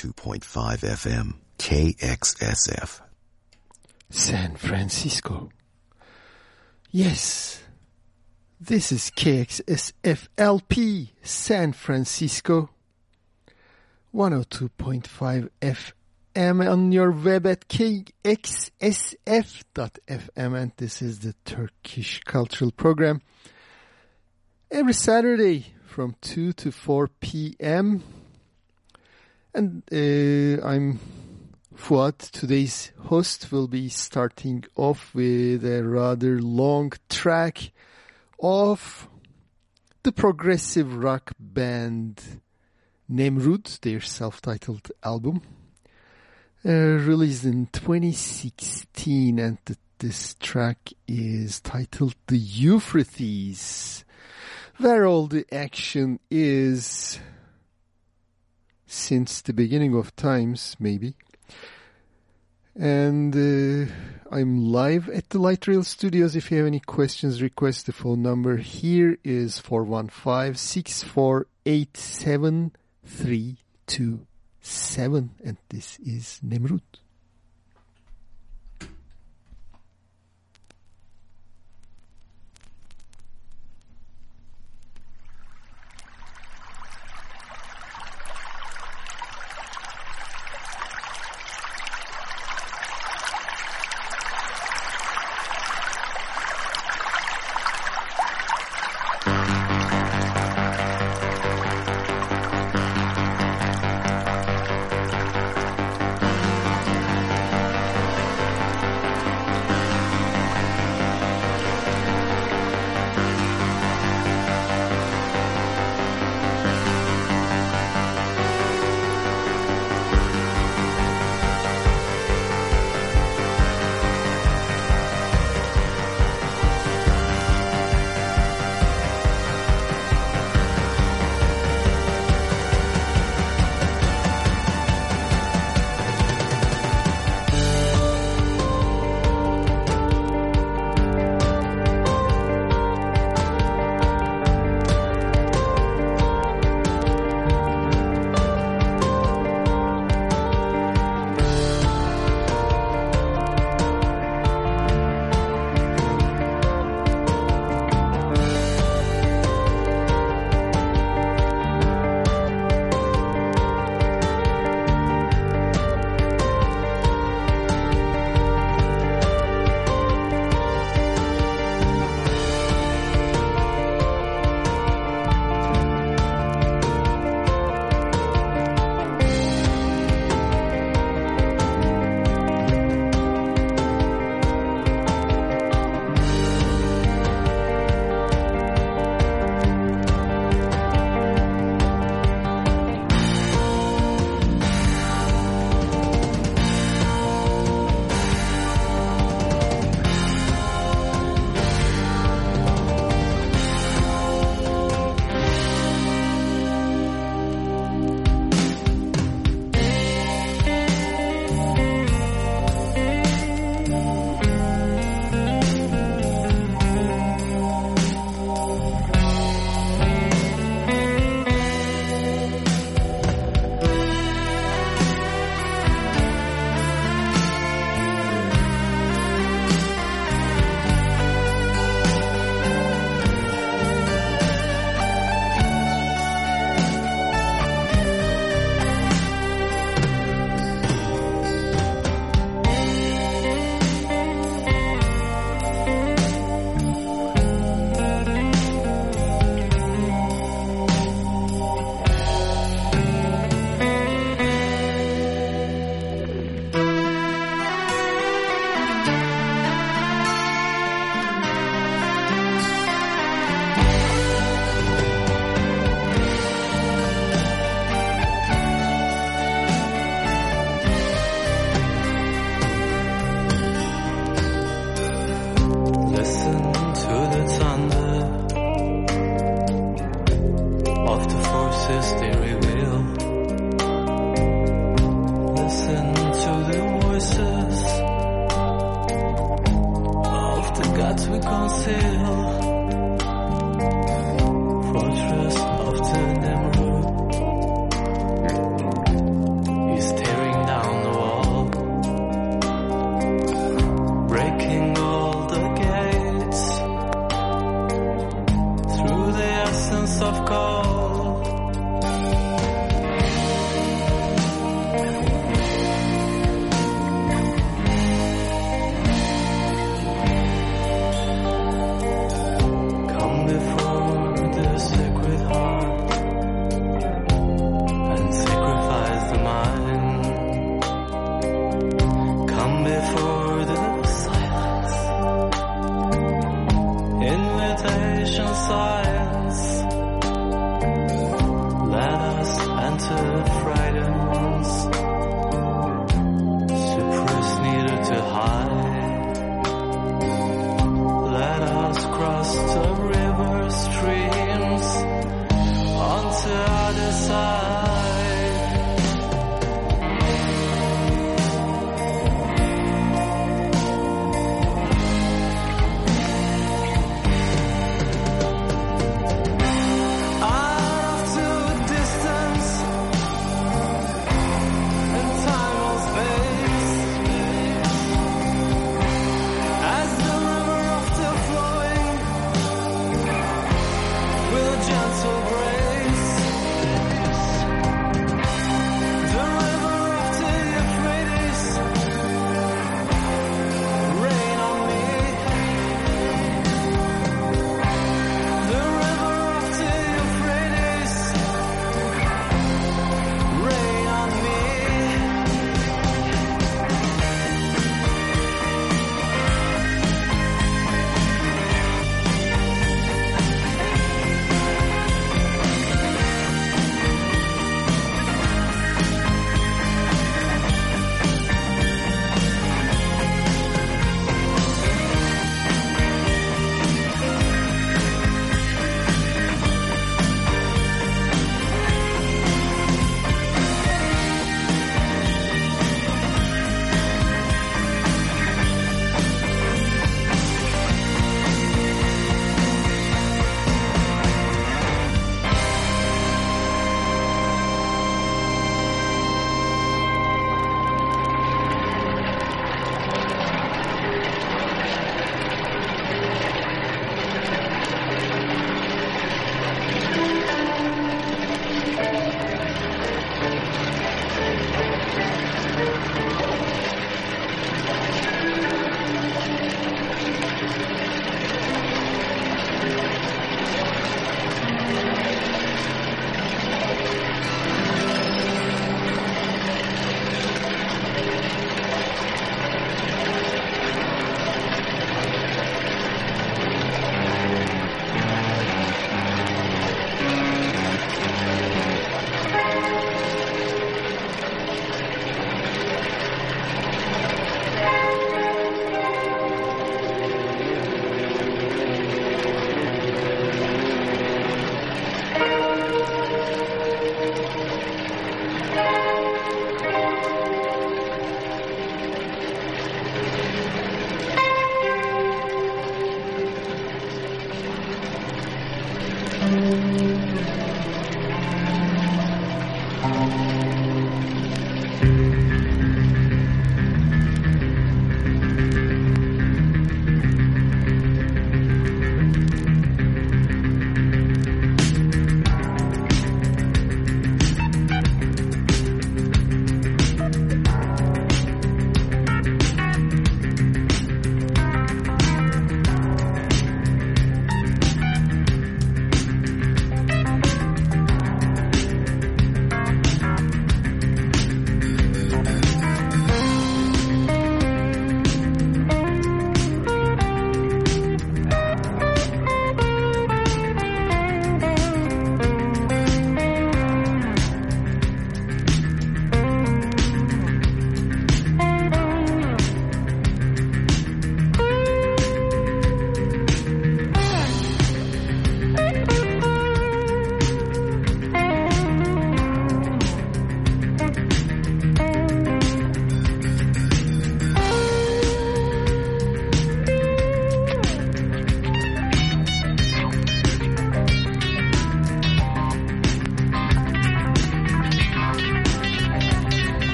102.5 FM, KXSF. San Francisco. Yes, this is KXSFLP San Francisco. 102.5 FM on your web at kxsf.fm and this is the Turkish Cultural Program. Every Saturday from 2 to 4 p.m. And uh, I'm Fuad. Today's host will be starting off with a rather long track of the progressive rock band Nemrud, their self-titled album, uh, released in 2016 and th this track is titled The Euphrates, where all the action is since the beginning of times, maybe. And uh, I'm live at the Light Rail Studios. If you have any questions, request the phone number here is 415-648-7327. And this is Nemrud.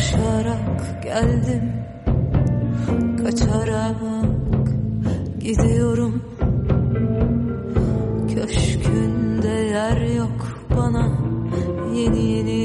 Koşarak geldim. Kaçarak gidiyorum. Köşkünde yer yok bana. Yeni yeni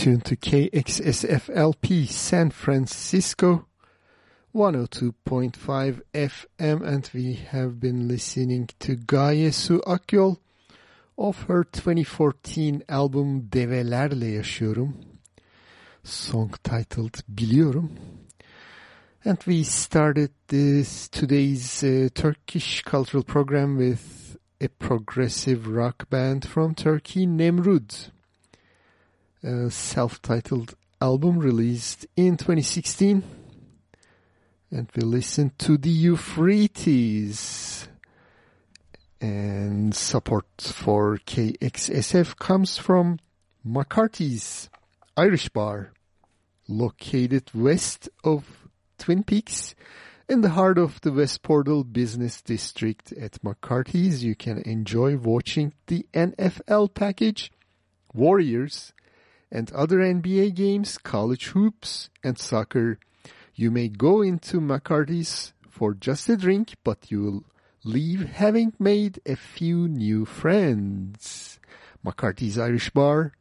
tuned to KXSFLP San Francisco 102.5 FM and we have been listening to Gaye Su Akyol of her 2014 album Develerle Yaşıyorum. Song titled Biliyorum. And we started this today's uh, Turkish cultural program with a progressive rock band from Turkey, Nemrud self-titled album released in 2016. And we listened to the Euphrates. And support for KXSF comes from McCarthy's Irish Bar, located west of Twin Peaks in the heart of the West Portal Business District at McCarthy's. You can enjoy watching the NFL package, Warriors, and other NBA games, college hoops, and soccer. You may go into McCarthy's for just a drink, but you will leave having made a few new friends. McCarthy's Irish Bar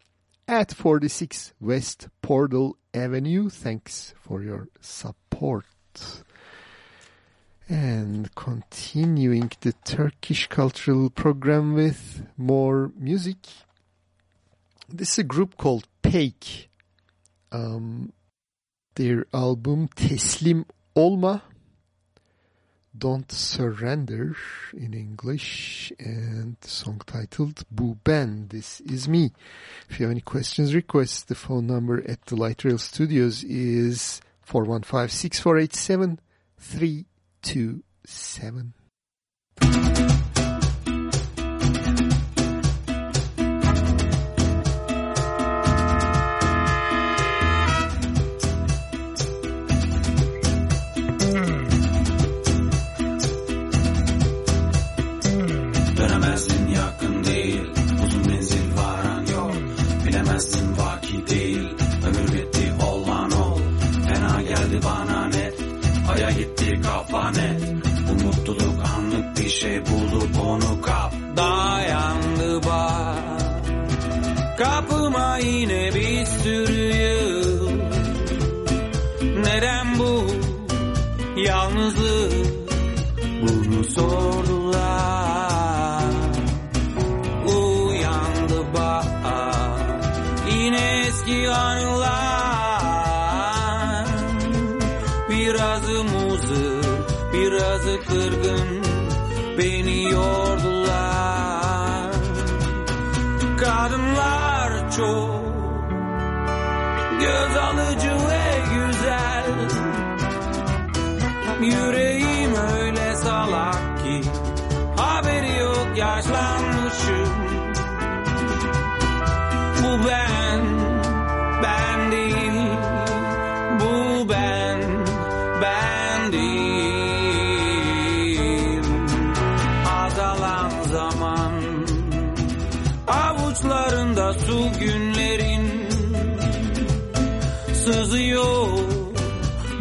at 46 West Portal Avenue. Thanks for your support. And continuing the Turkish cultural program with more music. This is a group called Peyk. Um, their album Teslim Olma, Don't Surrender in English, and song titled Bu Ben, This Is Me. If you have any questions, requests, the phone number at the Light Rail Studios is 415 6487 327. şey bulup onu kap. Dayandı bak. Kapıma yine bir sürü yıl Neden bu yalnızlık? Bunu sordular çok. Göz alıcı ve güzel. Yüreğim öyle salak ki Haberi yok yaşlanmışım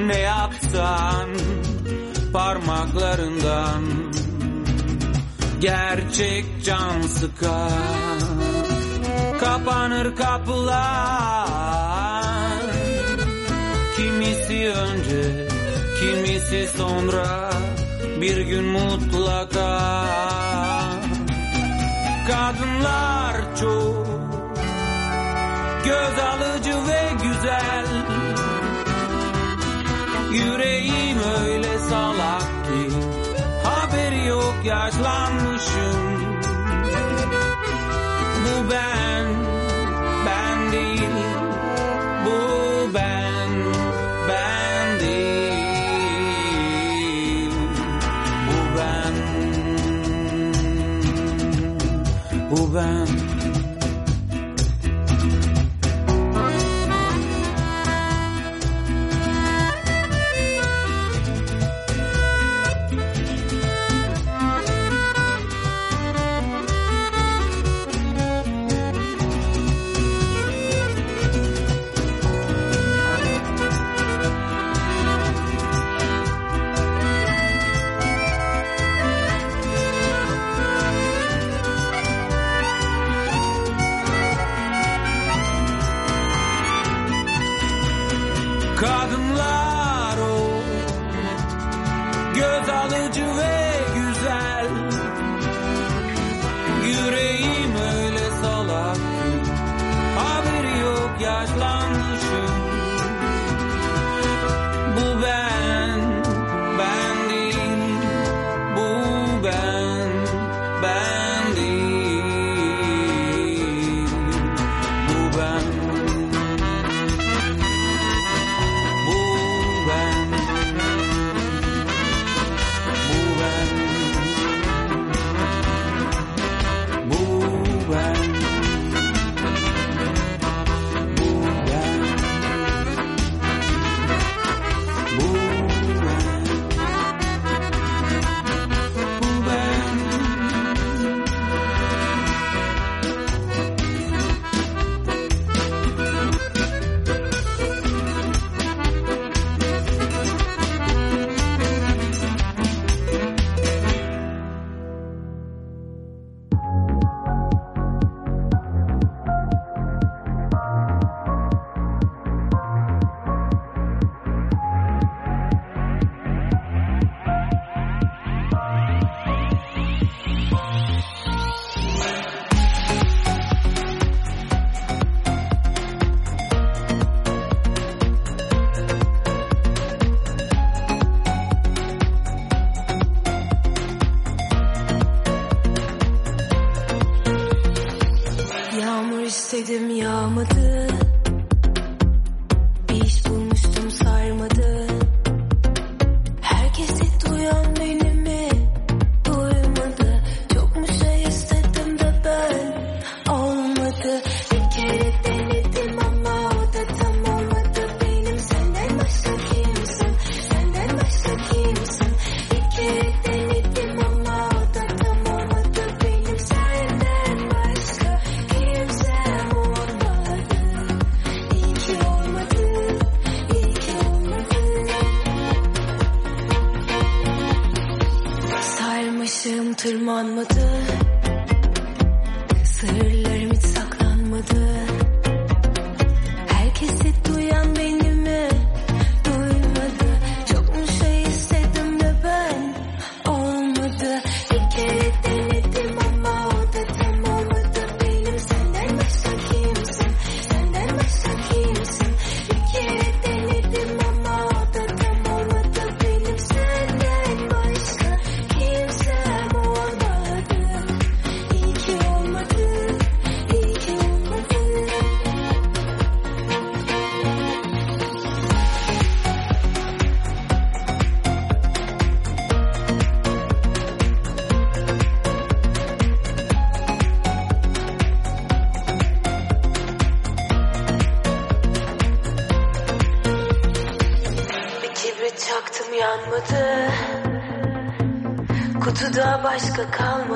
ne yapsan parmaklarından Gerçek can sıkar Kapanır kapılar. Kimisi önce Kimisi sonra Bir gün mutlaka. Kadınlar çok Göz alıcı ve güzel Yüreğim öyle salak ki Haberi yok yaşlanmışım. Bu ben, ben değil. Bu ben, ben değil. Bu ben. Bu ben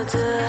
的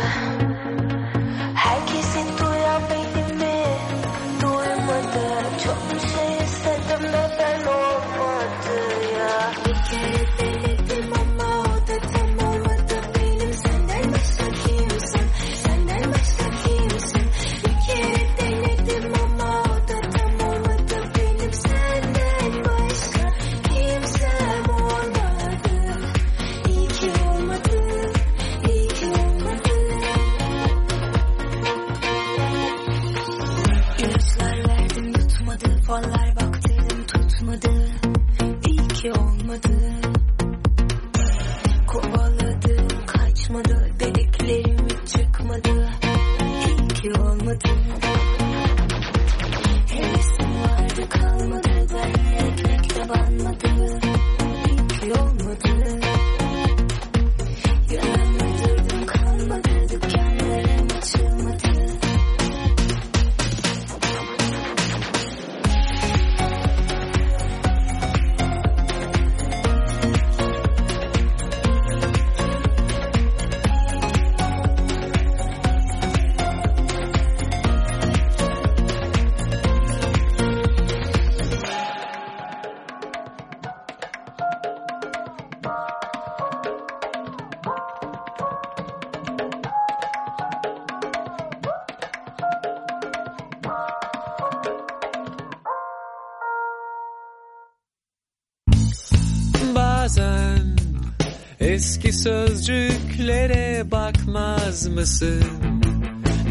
sözcüklere bakmaz mısın?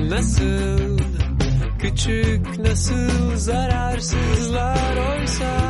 Nasıl küçük nasıl zararsızlar oysa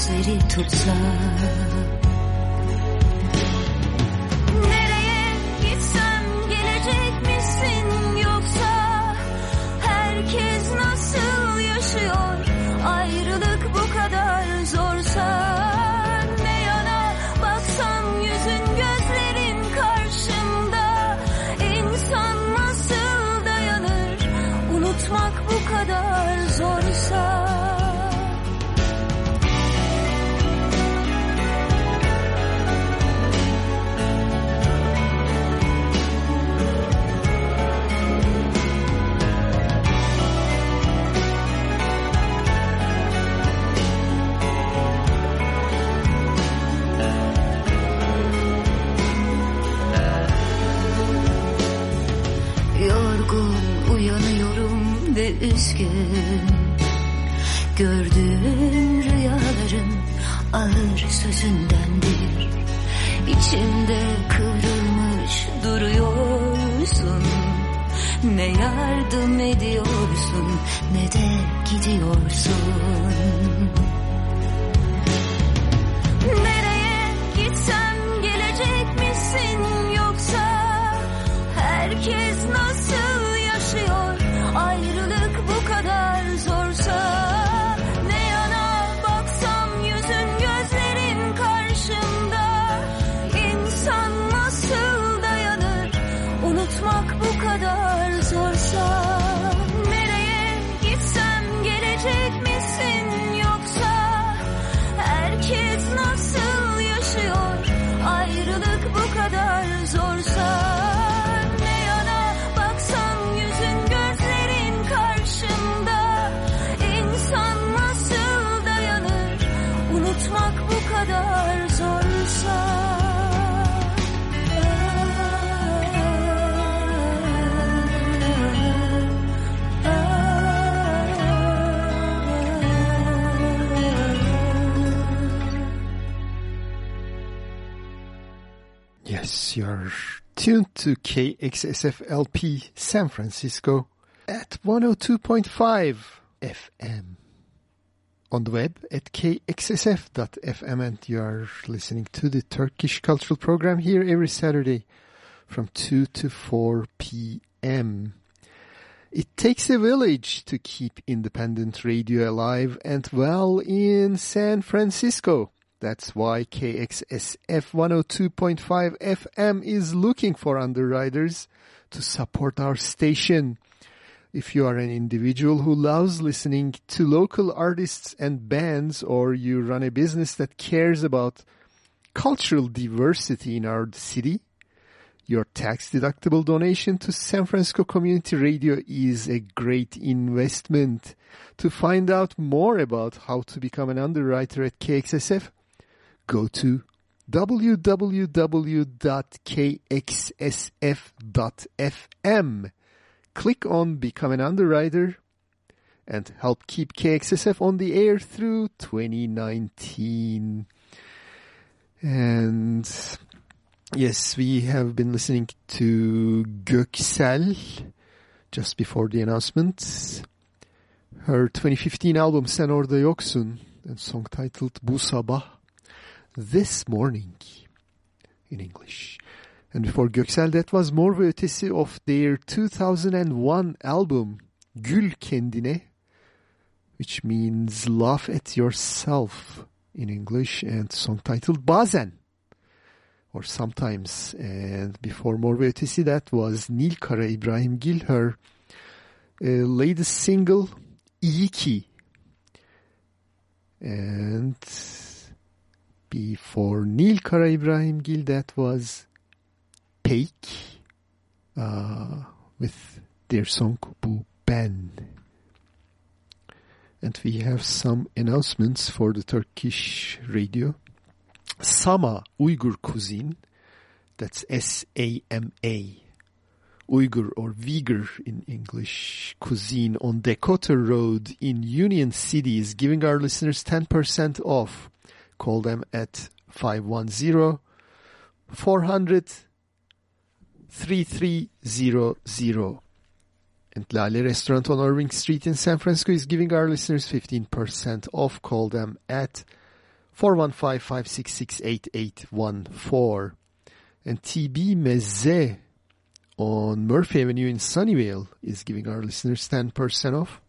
sözleri tutsam Nereye to KXSFLP San Francisco at 102.5 FM. On the web at kxsf.fm and you are listening to the Turkish Cultural Program here every Saturday from 2 to 4 p.m. It takes a village to keep independent radio alive and well in San Francisco. That's why KXSF 102.5 FM is looking for underwriters to support our station. If you are an individual who loves listening to local artists and bands or you run a business that cares about cultural diversity in our city, your tax-deductible donation to San Francisco Community Radio is a great investment. To find out more about how to become an underwriter at KXSF, go to www.kxsf.fm. Click on Become an Underwriter and help keep KXSF on the air through 2019. And yes, we have been listening to Göksel just before the announcement. Her 2015 album Sen Orada Yoksun and song titled Bu Sabah This Morning in English. And before Göksel that was Mor Ötesi of their 2001 album Gül Kendine which means laugh at yourself in English and song titled Bazen or sometimes and before Mor ve Ötesi that was Nil Karaibrahimgil her uh, latest single İyi Ki and before Nil Karaibrahimgil that was Peyk uh, with their song Bu Ben and we have some announcements for the Turkish radio Sama Uyghur Cuisine that's S-A-M-A Uyghur or Uyghur in English cuisine on Dakota Road in Union City is giving our listeners 10% off. Call them at 510 400 3300. And Lale Restaurant on Irving Street in San Francisco is giving our listeners 15% off. Call them at 415-566-8814. And TB Meze on Murphy Avenue in Sunnyvale is giving our listeners 10% off.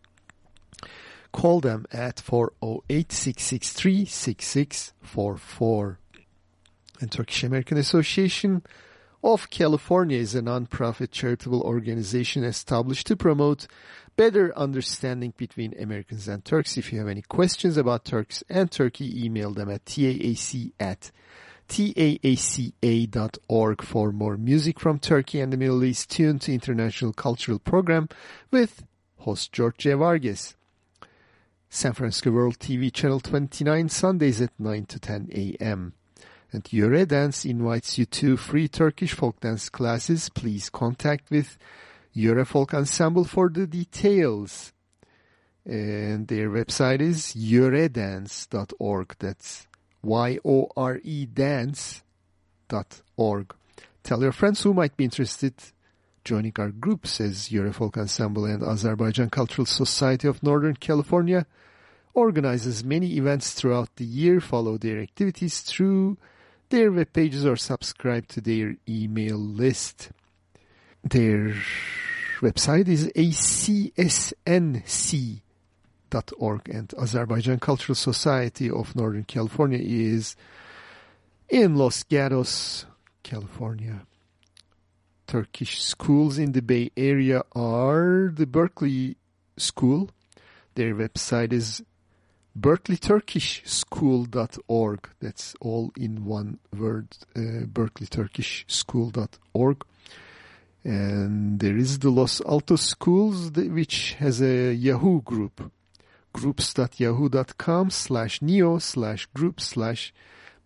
Call them at 408-663-6644. And Turkish American Association of California is a non-profit charitable organization established to promote better understanding between Americans and Turks. If you have any questions about Turks and Turkey, email them at taac at taaca.org for more music from Turkey and the Middle East tuned to International Cultural Program with host George. Vargas. San Francisco World TV Channel 29 Sundays at 9 to 10 a.m. And Yöre Dance invites you to free Turkish folk dance classes. Please contact with Yöre Folk Ensemble for the details. And their website is yoredance.org. That's Y-O-R-E dance.org. Tell your friends who might be interested joining our group, says Folk Ensemble and Azerbaijan Cultural Society of Northern California organizes many events throughout the year. Follow their activities through their web pages or subscribe to their email list. Their website is acsnc.org and Azerbaijan Cultural Society of Northern California is in Los Gatos, California. Turkish schools in the Bay Area are the Berkeley School. Their website is berkeleyturkishschool.org. That's all in one word, uh, berkeleyturkishschool.org. And there is the Los Altos Schools, which has a Yahoo group, groups.yahoo.com slash neo slash group slash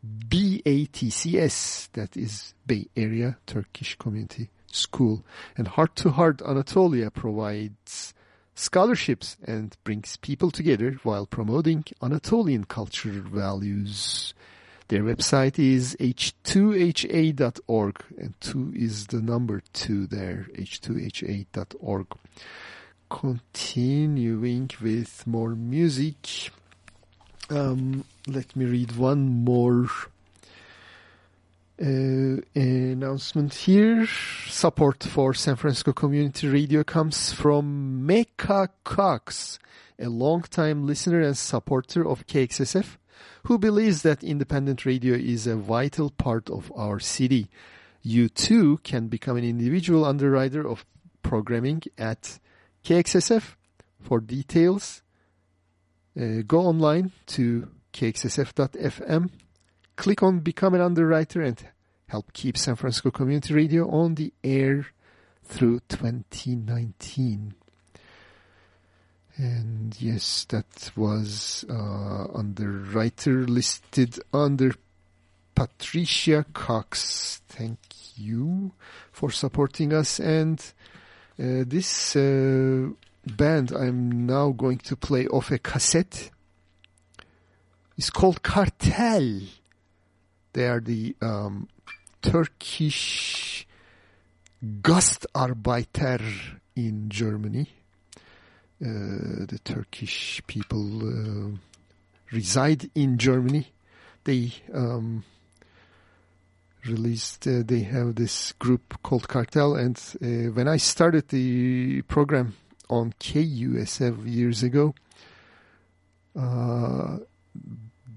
BATCS. That is Bay Area Turkish Community School. And Heart to Heart Anatolia provides scholarships and brings people together while promoting Anatolian cultural values. Their website is h2ha.org and 2 is the number 2 there, h2ha.org. Continuing with more music. Um, let me read one more uh, announcement here. Support for San Francisco Community Radio comes from Mecca Cox, a longtime listener and supporter of KXSF, who believes that independent radio is a vital part of our city. You too can become an individual underwriter of programming at KXSF. For details, uh, go online to kxsf.fm click on Become an Underwriter and help keep San Francisco Community Radio on the air through 2019. And yes, that was uh, underwriter listed under Patricia Cox. Thank you for supporting us. And uh, this uh, band I'm now going to play off a cassette is called Cartel. They are the um, Turkish Gastarbeiter in Germany. Uh, the Turkish people uh, reside in Germany. They um, released, uh, they have this group called Cartel. And uh, when I started the program on KUSF years ago, uh,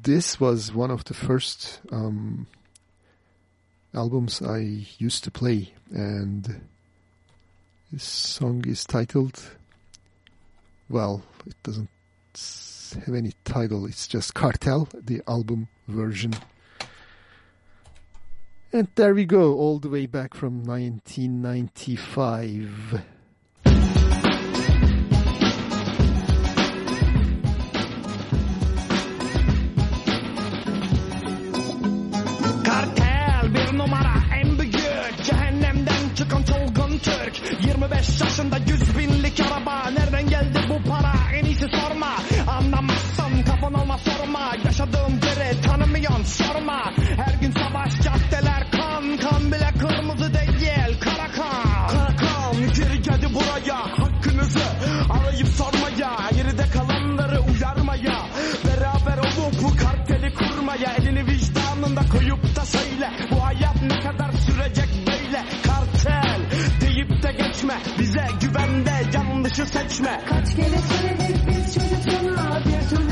this was one of the first um, albums I used to play, and this song is titled. Well, it doesn't have any title. It's just Cartel, the album version. And there we go, all the way back from 1995. yaşadığım dere tanımayan sorma Her gün savaş caddeler kan kan bile kırmızı değil kara kan. Karakan geri geldi buraya. Hakkınızı arayıp sormaya Geride kalanları uyarmaya. Beraber olup bu karteli kurmaya Elini vicdanında koyup da söyle. Bu hayat ne kadar sürecek böyle? Kartel deyip de geçme. Bize güvende yanlışı seçme. Kaç kere söyledik biz çocukluğuna? Bir türlü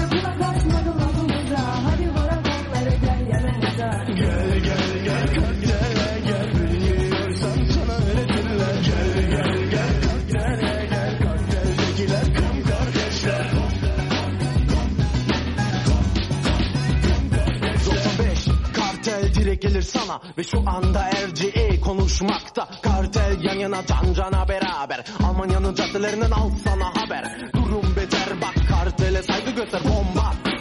gelir sana Ve şu anda RCE konuşmakta. Kartel yan yana can cana beraber. Almanya'nın caddelerinden al sana haber. Durum beter bak kartele saygı göster bomba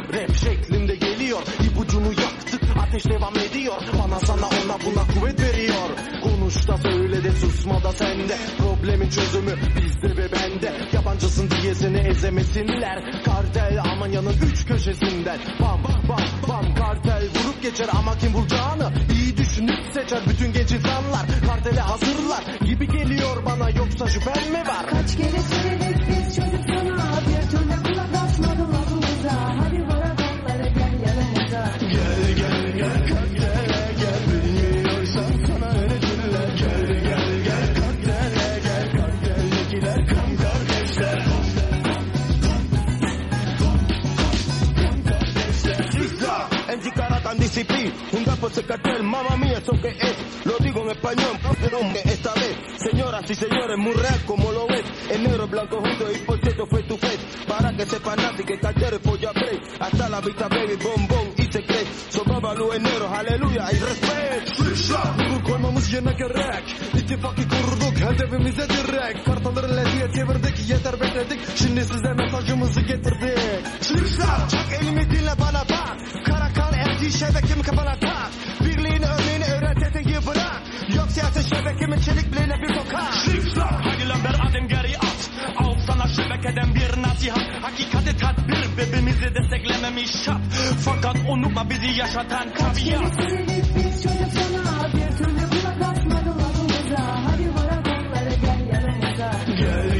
ateş devam ediyor. Bana sana ona buna kuvvet veriyor. Konuş da söyle de susma da sende Problemin çözümü bizde ve bende. Yabancısın diye seni ezemesinler. Kartel Almanya'nın üç köşesinden. Bam bam bam kartel vurup geçer ama kim vuracağını iyi düşünüp seçer. Bütün genç insanlar Kartele hazırlar gibi geliyor bana. Yoksa şüphen mi var? Kaç kere söyledik biz çocuk un gapo se cartel, mamá mía, eso que es, lo digo en español, que esta vez, señoras y señores, muy real como lo ves, el negro, blanco junto y por cierto fue tu face, para que sepan así que cartero play, hasta la vista baby, bombón y secret, sobabalu en negro, aleluya y respect. Bunu koymamız yerine gerek İttifakı kurduk hedefimize direkt Kartaları lediye çevirdik yeter bekledik Şimdi size mesajımızı getirdik Çocuklar çak elimi dinle bana bak Kara kan erdiği şebekemi kafana tak Birliğini örneğini öğret eteği bırak Yok siyaset şebekemin çelik bileğine bir sokak Çocuklar hadi lan bir adım geri Şebek eden bir nasihat. Hakikati tadbir Bebimizi desteklememiş şart. Fakat unutma bizi yaşatan kabiyat Gel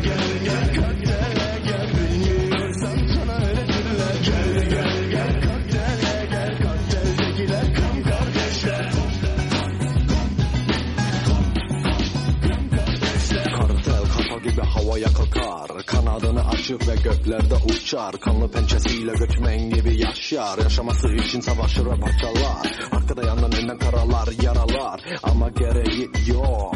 Kanadını açıp ve göklerde uçar. Kanlı pençesiyle göçmen gibi yaşar. Yaşaması için savaşır ve parçalar. Arkada yandan önden karalar yaralar. Ama gereği yok.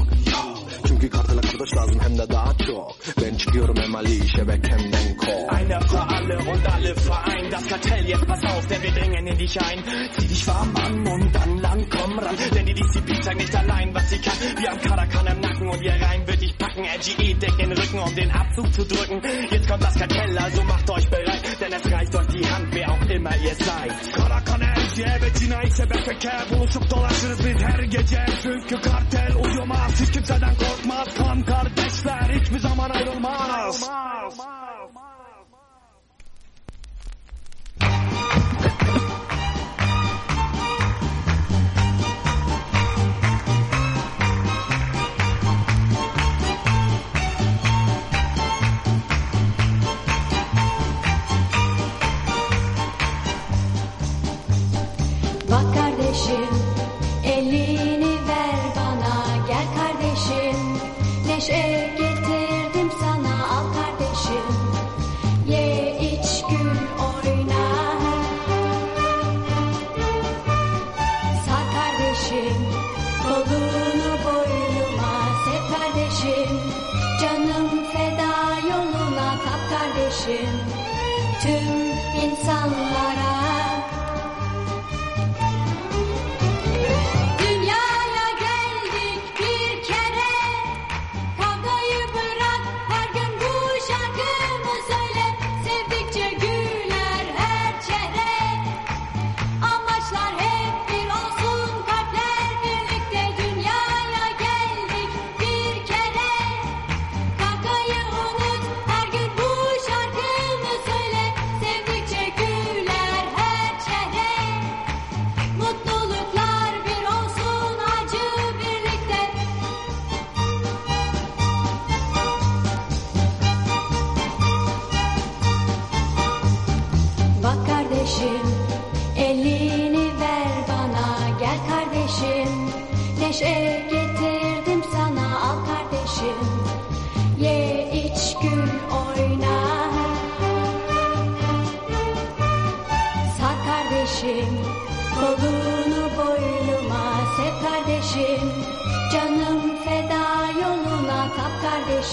Çünkü kartele kardeş lazım hem de daha çok. Ben çıkıyorum emali şebekemden kol Einer für alle und alle vereint Das Kartell, jetzt pass auf, denn wir dringen in dich ein Zieh dich warm an und dann lang komm ran Denn die Disziplin zeigt nicht allein, was sie kann Wir haben Karakan den Rücken, um den Abzug zu drücken. Jetzt kommt das Kartell, also macht euch bereit Denn es reicht euch die Hand, wer auch immer ihr seid. Karakan LGE ve cinayet sebepeke Buluşup dolaşırız biz her gece Çünkü kartel uyumaz Hiç kimseden korkmaz Kan kardeşler hiçbir zaman ayrılmaz Bak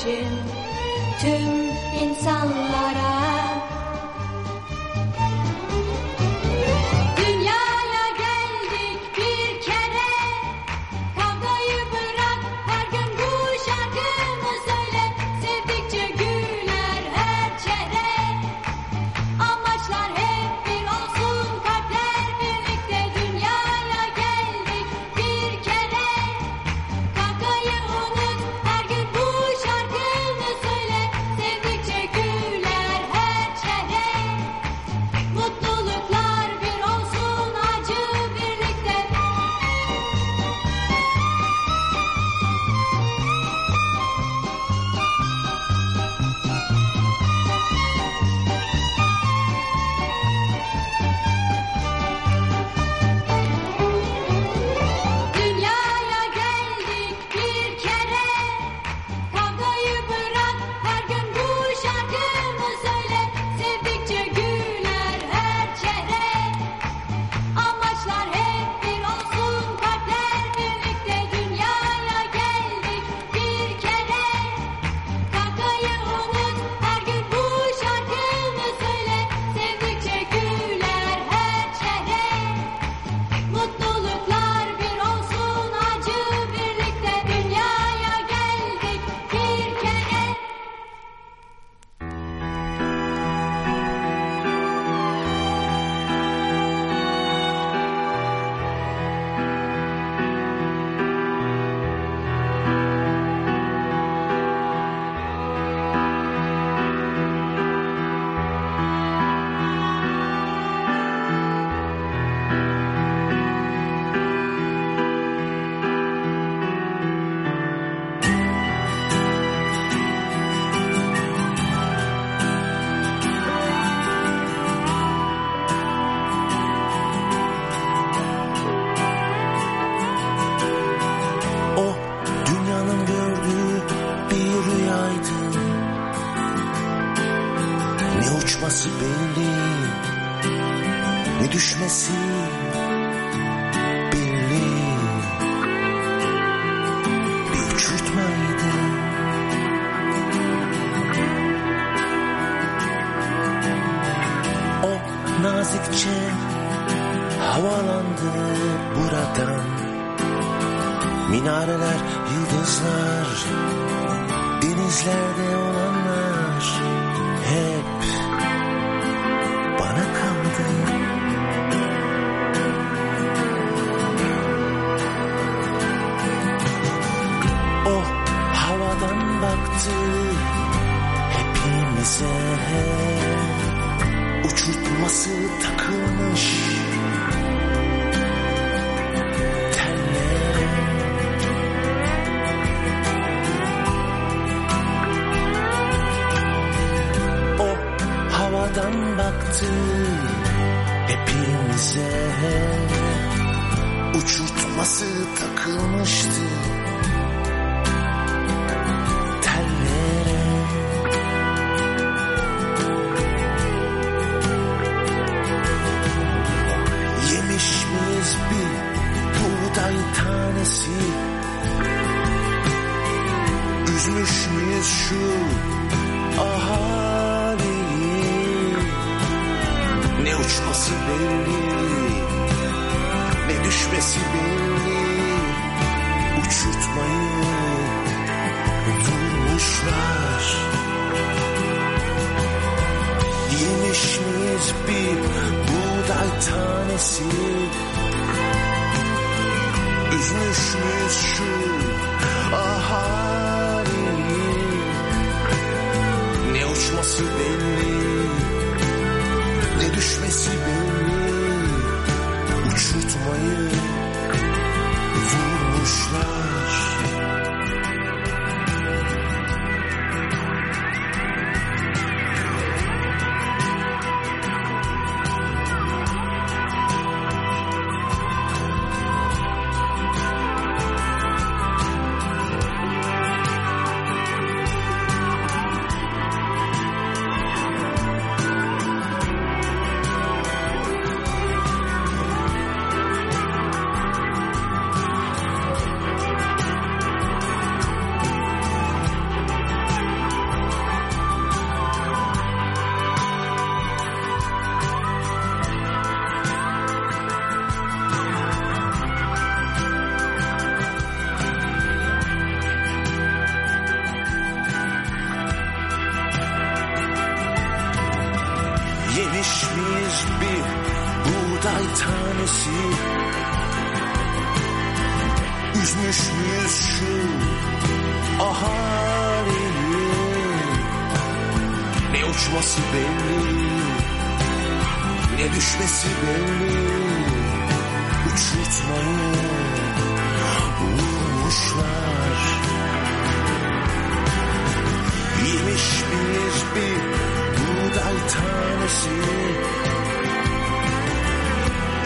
kardeşim Tüm insanlara Miyiz bir buğday tanesi. Üzmüş müyüz şu ahaliyi. Ne uçması belli Ne düşmesi belli. Uçurtmayı vurmuşlar. Yemiş miyiz bir buğday tanesi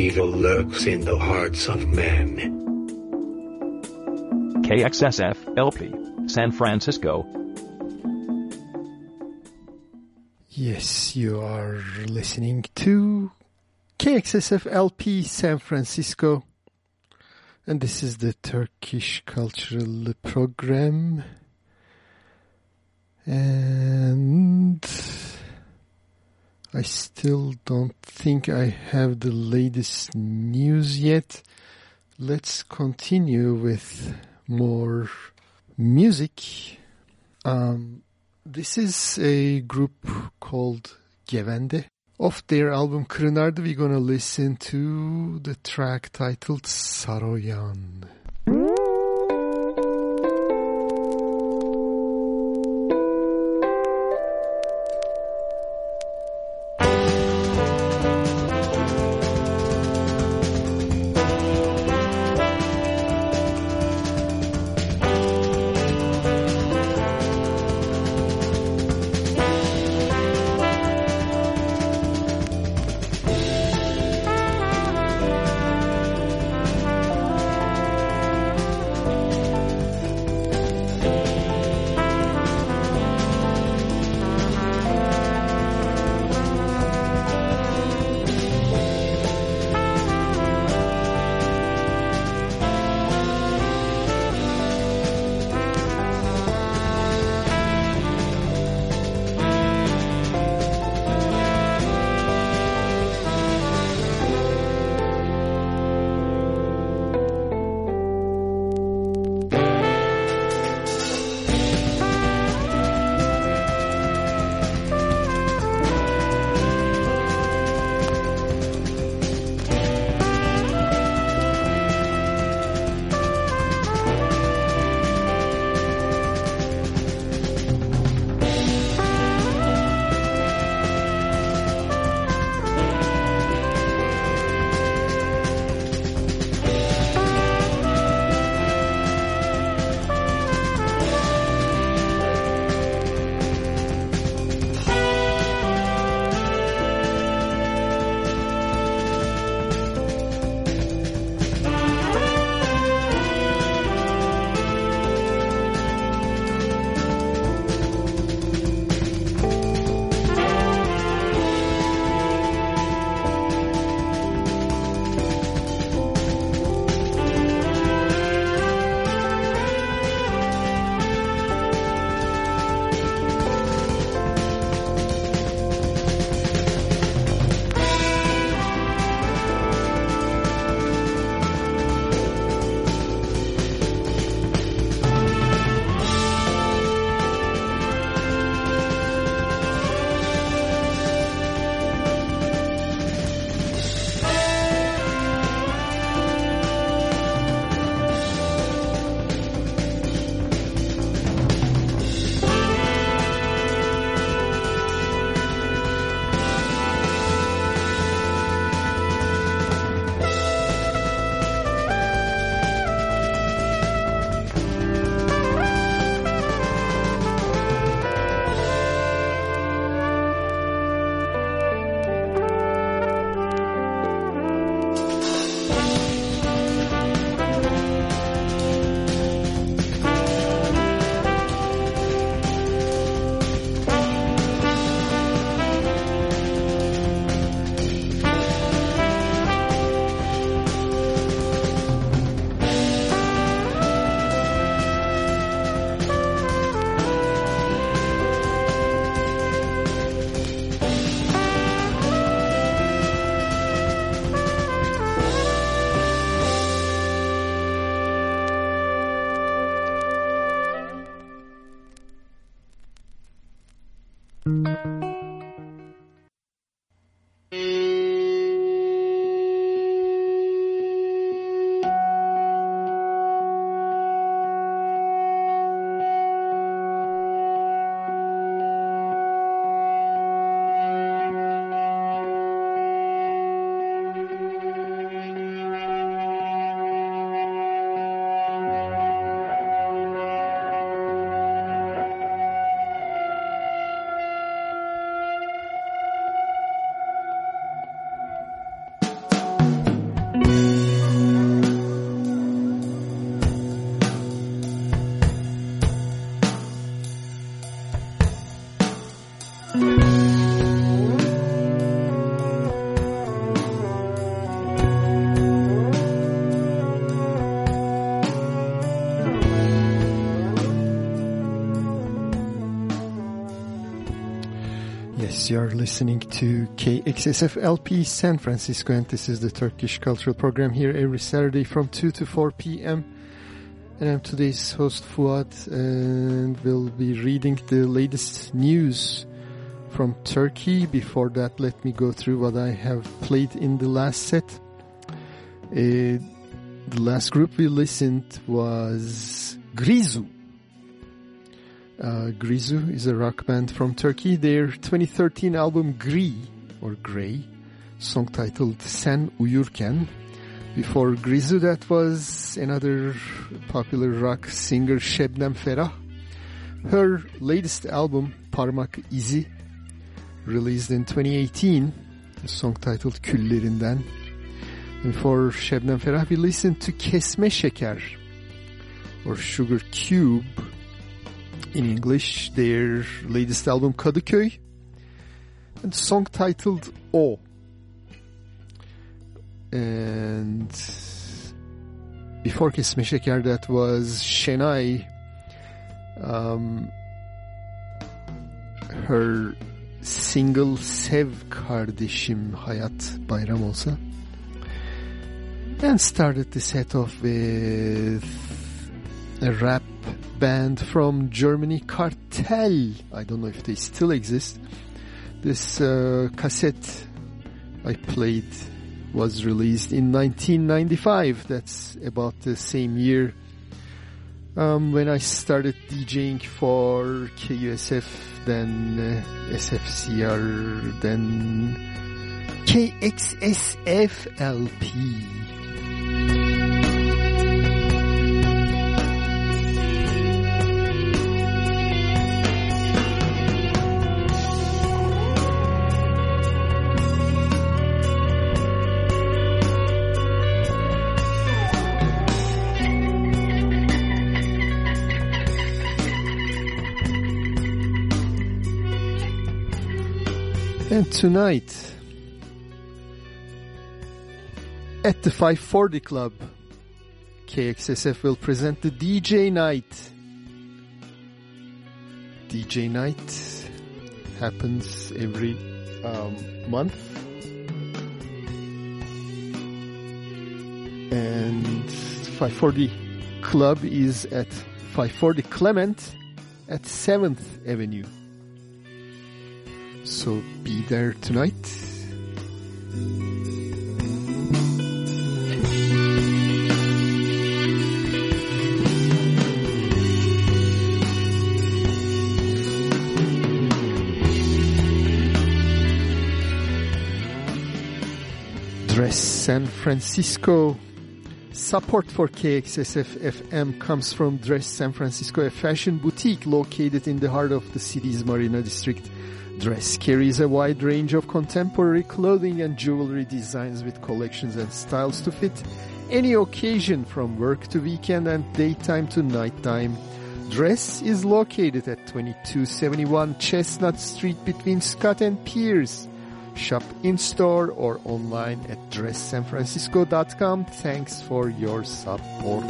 knows evil lurks in the hearts of men. KXSF LP, San Francisco. Yes, you are listening to KXSF LP San Francisco. And this is the Turkish Cultural Program. And I still don't think I have the latest news yet. Let's continue with more music. Um, this is a group called Gevende. Off their album Kırınardı, we're gonna listen to the track titled Saroyan. You're listening to KXSF LP San Francisco, and this is the Turkish Cultural Program here every Saturday from 2 to 4 p.m. And I'm today's host Fuad, and we'll be reading the latest news from Turkey. Before that, let me go through what I have played in the last set. Uh, the last group we listened was Grizu. Uh, Grizu is a rock band from Turkey. Their 2013 album Gri, or Grey, song titled Sen Uyurken. Before Grizu, that was another popular rock singer, Şebnem Ferah. Her latest album, Parmak İzi, released in 2018, a song titled Küllerinden. And for Şebnem Ferah, we listened to Kesme Şeker, or Sugar Cube, in English, their latest album Kadıköy, and song titled O. And before Kesme Şeker, that was Şenay, um, her single Sev Kardeşim Hayat Bayram olsa. And started the set off with a rap band from Germany, Cartel. I don't know if they still exist. This uh, cassette I played was released in 1995. That's about the same year um, when I started DJing for KUSF, then uh, SFCR, then KXSF And tonight, at the 540 Club, KXSF will present the DJ Night. DJ Night happens every um, month. And 540 Club is at 540 Clement at 7th Avenue. So be there tonight. Dress San Francisco. Support for KXSF FM comes from Dress San Francisco, a fashion boutique located in the heart of the city's Marina District. Dress carries a wide range of contemporary clothing and jewelry designs with collections and styles to fit any occasion from work to weekend and daytime to nighttime. Dress is located at 2271 Chestnut Street between Scott and Pierce. Shop in store or online at dresssanfrancisco.com. Thanks for your support.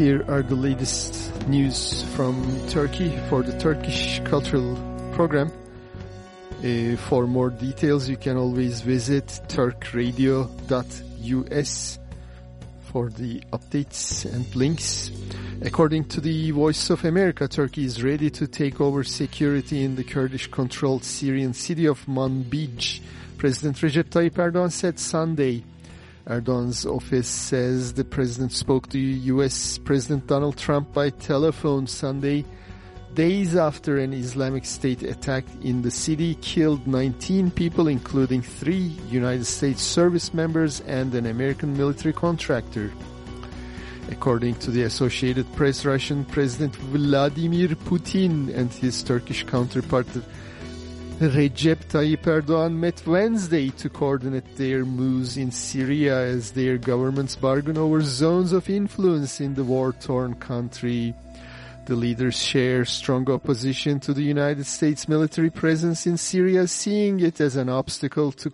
Here are the latest news from Turkey for the Turkish Cultural Program. Uh, for more details, you can always visit turkradio.us for the updates and links. According to the Voice of America, Turkey is ready to take over security in the Kurdish-controlled Syrian city of Manbij. President Recep Tayyip Erdogan said Sunday Erdogan's office says the president spoke to U.S. President Donald Trump by telephone Sunday, days after an Islamic State attack in the city killed 19 people, including three United States service members and an American military contractor. According to the Associated Press, Russian President Vladimir Putin and his Turkish counterpart Recep Tayyip Erdogan met Wednesday to coordinate their moves in Syria as their governments bargain over zones of influence in the war-torn country. The leaders share strong opposition to the United States military presence in Syria, seeing it as an obstacle to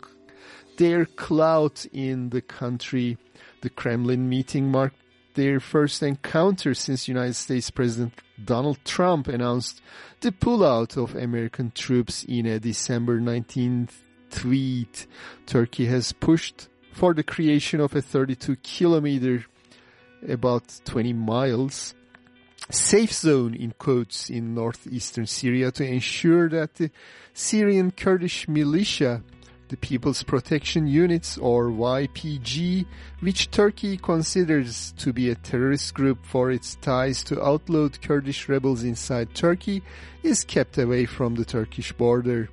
their clout in the country. The Kremlin meeting marked their first encounter since United States President Donald Trump announced the pullout of American troops in a December 19th tweet. Turkey has pushed for the creation of a 32 kilometer, about 20 miles, safe zone in quotes in northeastern Syria to ensure that the Syrian Kurdish militia the People's Protection Units or YPG, which Turkey considers to be a terrorist group for its ties to outlawed Kurdish rebels inside Turkey, is kept away from the Turkish border.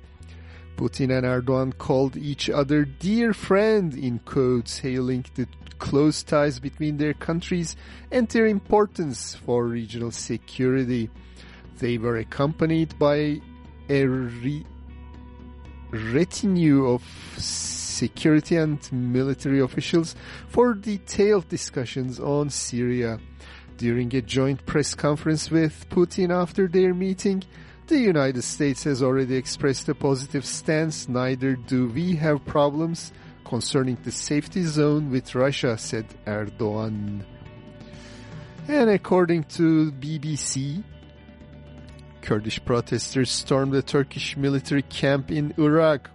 Putin and Erdogan called each other dear friend in quotes, hailing the close ties between their countries and their importance for regional security. They were accompanied by a re- retinue of security and military officials for detailed discussions on Syria. During a joint press conference with Putin after their meeting, the United States has already expressed a positive stance. Neither do we have problems concerning the safety zone with Russia, said Erdogan. And according to BBC, Kurdish protesters stormed a Turkish military camp in Iraq.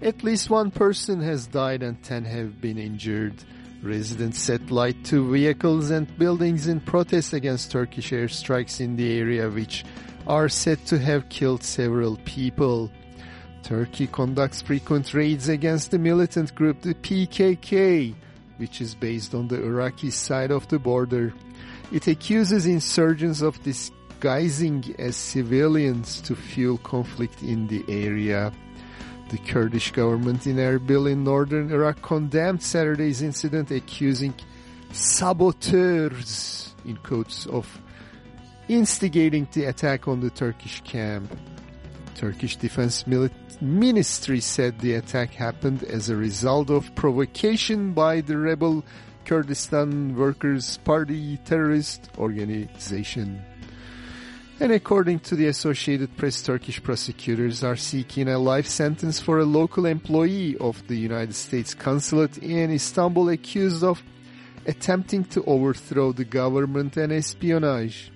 At least one person has died and ten have been injured. Residents set light to vehicles and buildings in protest against Turkish airstrikes in the area which are said to have killed several people. Turkey conducts frequent raids against the militant group the PKK, which is based on the Iraqi side of the border. It accuses insurgents of disguising as civilians to fuel conflict in the area. The Kurdish government in Erbil in northern Iraq condemned Saturday's incident, accusing saboteurs, in quotes, of instigating the attack on the Turkish camp. Turkish Defense Ministry said the attack happened as a result of provocation by the rebel Kurdistan Workers' Party terrorist organization. And according to the Associated Press, Turkish prosecutors are seeking a life sentence for a local employee of the United States consulate in Istanbul accused of attempting to overthrow the government and espionage.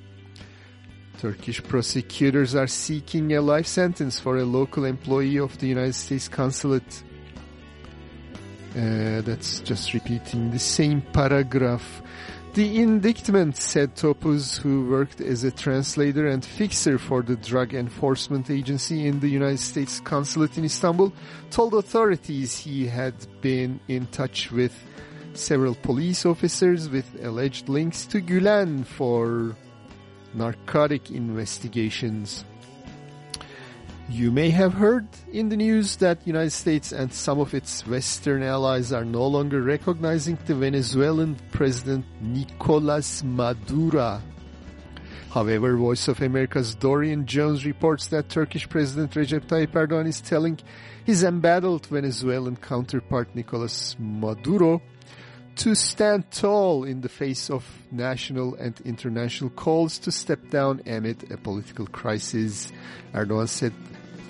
Turkish prosecutors are seeking a life sentence for a local employee of the United States consulate. Uh, that's just repeating the same paragraph. The indictment said Topuz, who worked as a translator and fixer for the Drug Enforcement Agency in the United States consulate in Istanbul, told authorities he had been in touch with several police officers with alleged links to Gulen for narcotic investigations. You may have heard in the news that United States and some of its Western allies are no longer recognizing the Venezuelan President Nicolas Maduro. However, Voice of America's Dorian Jones reports that Turkish President Recep Tayyip Erdogan is telling his embattled Venezuelan counterpart Nicolas Maduro to stand tall in the face of national and international calls to step down amid a political crisis. Erdogan said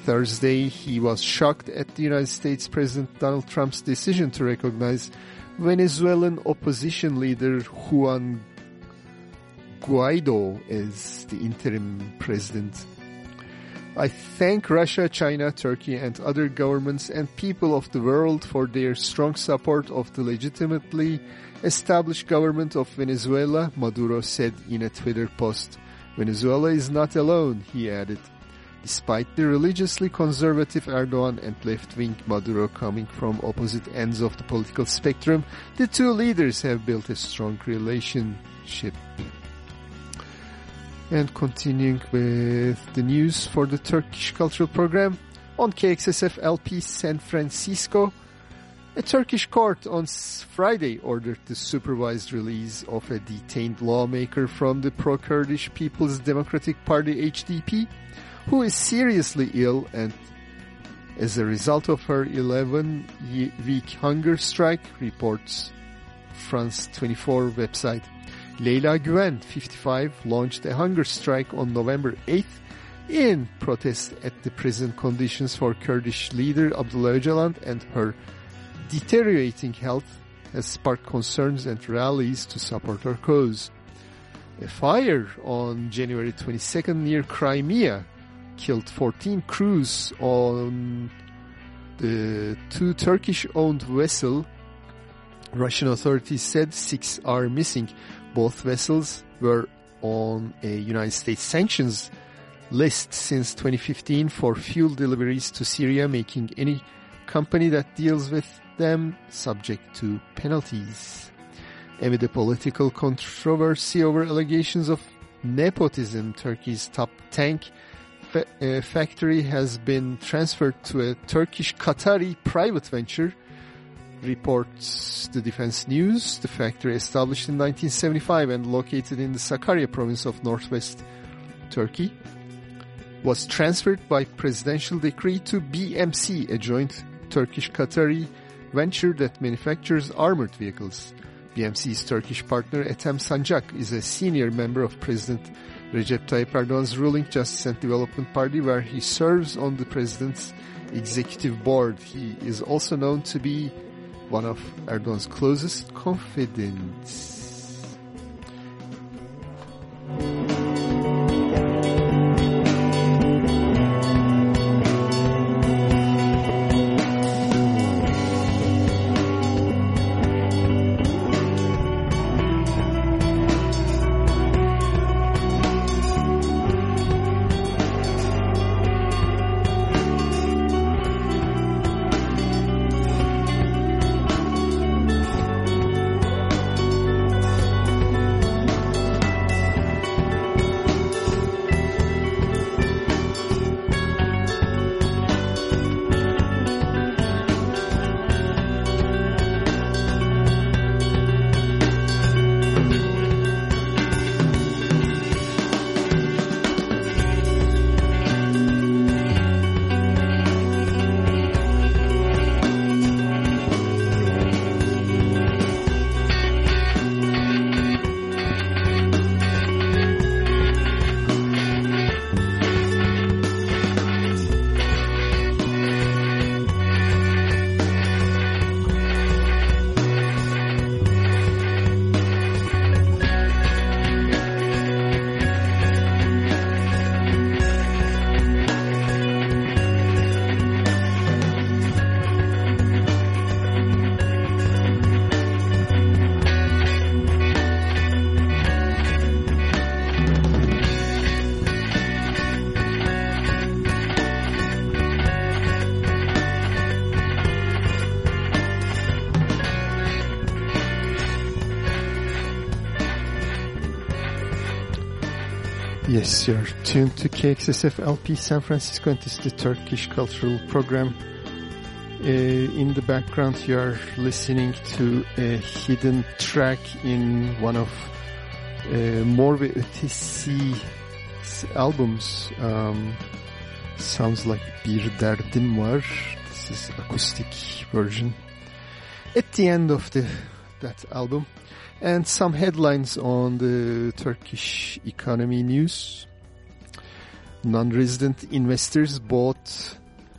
Thursday he was shocked at the United States President Donald Trump's decision to recognize Venezuelan opposition leader Juan Guaido as the interim president. I thank Russia, China, Turkey and other governments and people of the world for their strong support of the legitimately established government of Venezuela, Maduro said in a Twitter post. Venezuela is not alone, he added. Despite the religiously conservative Erdogan and left-wing Maduro coming from opposite ends of the political spectrum, the two leaders have built a strong relationship. And continuing with the news for the Turkish Cultural Program, on KXSF LP San Francisco, a Turkish court on Friday ordered the supervised release of a detained lawmaker from the pro-Kurdish People's Democratic Party HDP, who is seriously ill and as a result of her 11-week hunger strike, reports France 24 website. Leyla Güven, 55, launched a hunger strike on November 8th in protest at the prison conditions for Kurdish leader Abdullah Öcalan and her deteriorating health has sparked concerns and rallies to support her cause. A fire on January 22nd near Crimea killed 14 crews on the two Turkish-owned vessel. Russian authorities said six are missing. Both vessels were on a United States sanctions list since 2015 for fuel deliveries to Syria, making any company that deals with them subject to penalties. Amid a political controversy over allegations of nepotism, Turkey's top tank fa- uh, factory has been transferred to a Turkish Qatari private venture, reports the Defense News. The factory established in 1975 and located in the Sakarya province of northwest Turkey was transferred by presidential decree to BMC, a joint Turkish-Qatari venture that manufactures armored vehicles. BMC's Turkish partner Ethem Sancak is a senior member of President Recep Tayyip Erdogan's ruling Justice and Development Party where he serves on the president's executive board. He is also known to be one of Erdogan's closest confidants. Tuned to KXSF LP San Francisco and is the Turkish Cultural Program. Uh, in the background you are listening to a hidden track in one of uh, Mor ve Ötesi's albums. Um, sounds like Bir Derdim Var. This is acoustic version. At the end of the that album, and some headlines on the Turkish economy news. Non-resident investors bought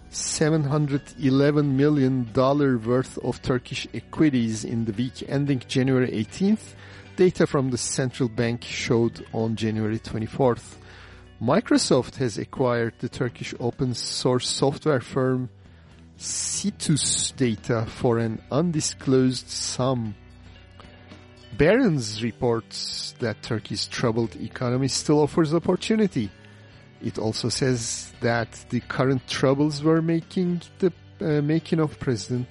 $711 million worth of Turkish equities in the week ending January 18th. Data from the central bank showed on January 24th. Microsoft has acquired the Turkish open source software firm Citus data for an undisclosed sum. Barron's reports that Turkey's troubled economy still offers opportunity. It also says that the current troubles were making the uh, making of President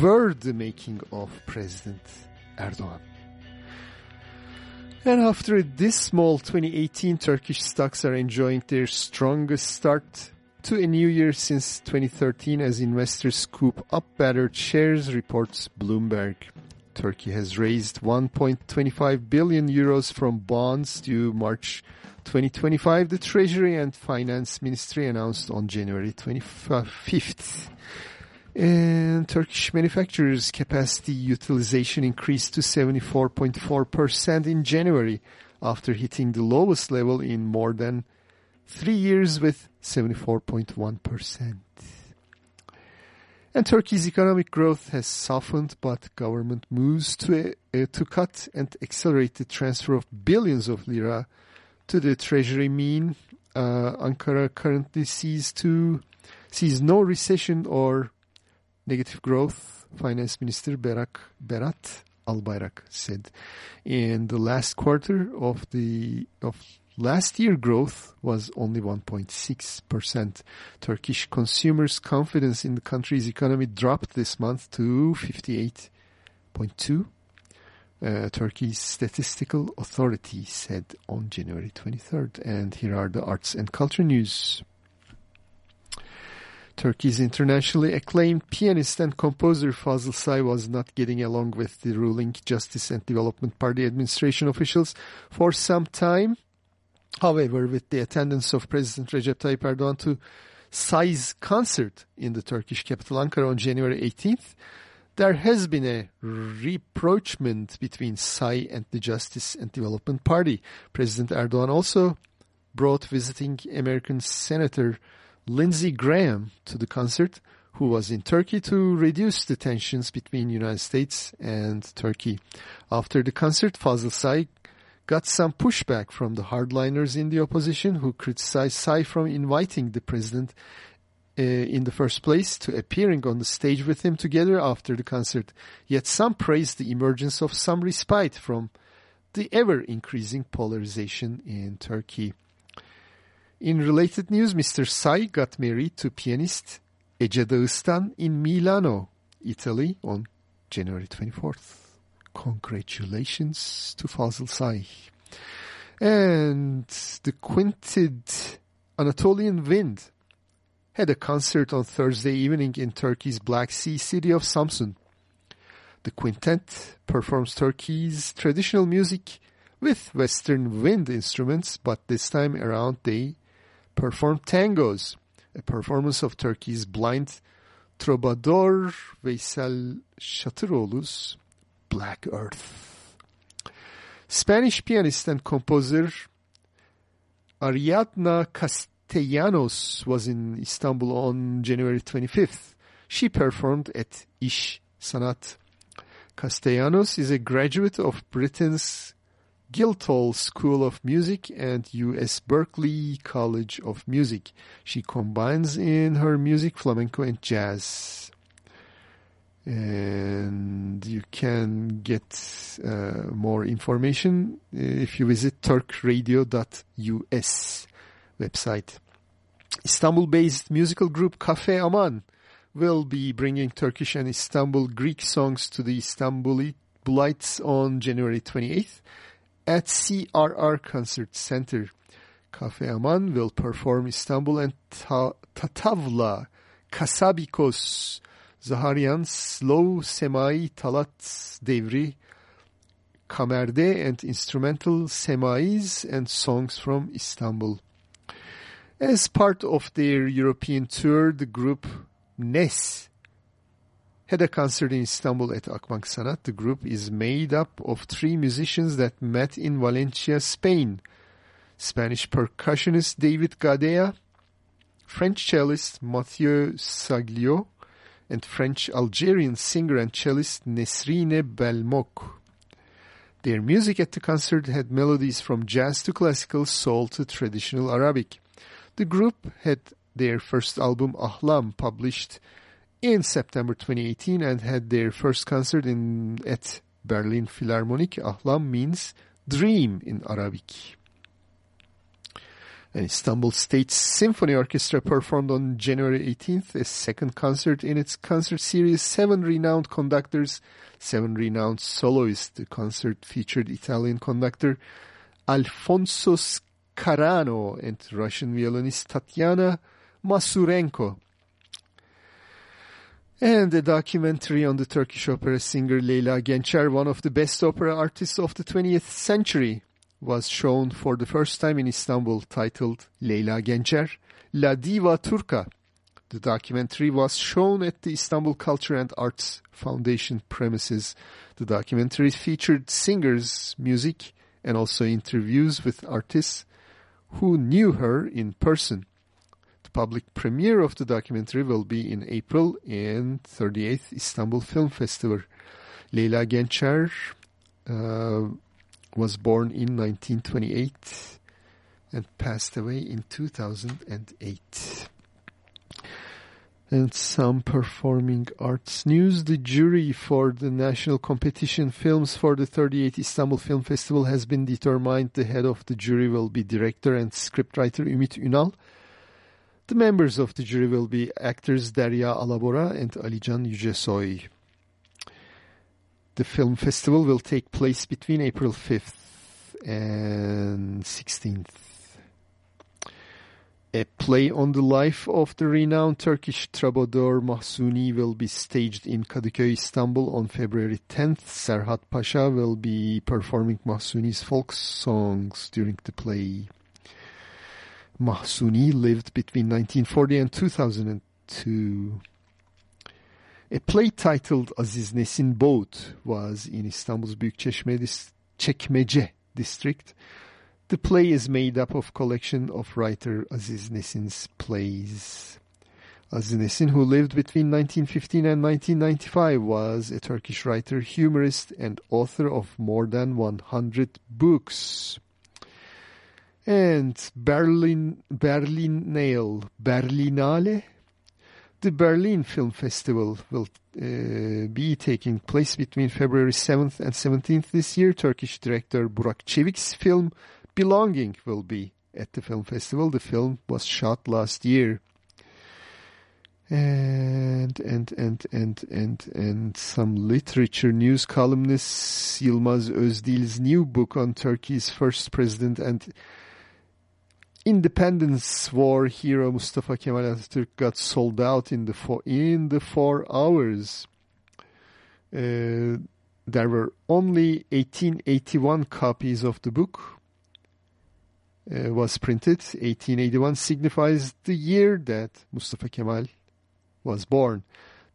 were the making of President Erdogan. And after this small 2018, Turkish stocks are enjoying their strongest start to a new year since 2013 as investors scoop up battered shares, reports Bloomberg. Turkey has raised 1.25 billion euros from bonds due March 2025, the Treasury and Finance Ministry announced on January 25th. And Turkish manufacturers' capacity utilization increased to 74.4% in January after hitting the lowest level in more than three years with 74.1%. And Turkey's economic growth has softened, but government moves to, uh, to cut and accelerate the transfer of billions of lira to the treasury mean uh, Ankara currently sees to sees no recession or negative growth. Finance Minister Berak Berat Albayrak said in the last quarter of the of last year growth was only 1.6%. Turkish consumers' confidence in the country's economy dropped this month to 58.2 uh, Turkey's statistical authority said on January 23rd. And here are the arts and culture news. Turkey's internationally acclaimed pianist and composer Fazıl Say was not getting along with the ruling Justice and Development Party administration officials for some time. However, with the attendance of President Recep Tayyip Erdogan to Say's concert in the Turkish capital Ankara on January 18th, there has been a rapprochement between Say and the Justice and Development Party. President Erdogan also brought visiting American Senator Lindsey Graham to the concert, who was in Turkey to reduce the tensions between United States and Turkey. After the concert, Fazıl Say got some pushback from the hardliners in the opposition who criticized Say from inviting the president uh, in the first place to appearing on the stage with him together after the concert. Yet some praised the emergence of some respite from the ever-increasing polarization in Turkey. In related news, Mr. Say got married to pianist Ece Dağıstan in Milano, Italy on January 24th. Congratulations to Fazıl Say. And the quintet Anatolian Wind had a concert on Thursday evening in Turkey's Black Sea city of Samsun. The quintet performs Turkey's traditional music with Western wind instruments, but this time around they perform tangos, a performance of Turkey's blind troubadour Veysel Şatıroğlu's Black Earth. Spanish pianist and composer Ariadna Castellanos was in Istanbul on January 25th. She performed at Iş Sanat. Castellanos is a graduate of Britain's Guildhall School of Music and U.S. Berklee College of Music. She combines in her music flamenco and jazz. And you can get uh, more information if you visit turkradio.us website. Istanbul-based musical group Cafe Aman will be bringing Turkish and Istanbul Greek songs to the Istanbulites on January 28th at CRR Concert Center. Cafe Aman will perform Istanbul and Ta- Tatavla, Kasabikos, Zaharyan, Slow Semai Talat Devri, Kamerde and instrumental semais and songs from Istanbul. As part of their European tour, the group Nes had a concert in Istanbul at Akbank Sanat. The group is made up of three musicians that met in Valencia, Spain. Spanish percussionist David Gadea, French cellist Mathieu Saglio, and French-Algerian singer and cellist Nesrine Belmokh. Their music at the concert had melodies from jazz to classical, soul to traditional Arabic. The group had their first album Ahlam published in September 2018 and had their first concert in at Berlin Philharmonic. Ahlam means dream in Arabic. And Istanbul State Symphony Orchestra performed on January 18th a second concert in its concert series, Seven Renowned Conductors, Seven Renowned Soloists. The concert featured Italian conductor Alfonso Scarano and Russian violinist Tatiana Masurenko. And a documentary on the Turkish opera singer Leyla Gencer, one of the best opera artists of the 20th century, was shown for the first time in Istanbul titled Leyla Gencer, La Diva Turca. The documentary was shown at the Istanbul Culture and Arts Foundation premises. The documentary featured singers, music, and also interviews with artists who knew her in person. The public premiere of the documentary will be in April in 38th Istanbul Film Festival. Leyla Gencer uh, was born in 1928 and passed away in 2008. And some performing arts news. The jury for the national competition films for the 38th Istanbul Film Festival has been determined. The head of the jury will be director and scriptwriter Ümit Ünal. The members of the jury will be actors Derya Alabora and Alican Yücesoy. The film festival will take place between April 5th and 16th. A play on the life of the renowned Turkish troubadour Mahsuni will be staged in Kadıköy, Istanbul on February 10th. Serhat Pasha will be performing Mahsuni's folk songs during the play. Mahsuni lived between 1940 and 2002. A play titled Aziz Nesin Boat was in Istanbul's Büyükçeşme Çekmece district. The play is made up of collection of writer Aziz Nesin's plays. Aziz Nesin, who lived between 1915 and 1995, was a Turkish writer, humorist, and author of more than 100 books. And Berlin, Berlinale, Berlinale, the Berlin Film Festival will uh, be taking place between February 7th and 17th this year. Turkish director Burak Çevik's film Belonging will be at the film festival. The film was shot last year. And, and, and, and, and, and some literature news columnist Yılmaz Özdil's new book on Turkey's first president and independence war hero Mustafa Kemal Atatürk got sold out in the four, in the four hours. Uh, there were only 1881 copies of the book uh, was printed. 1881 signifies the year that Mustafa Kemal was born.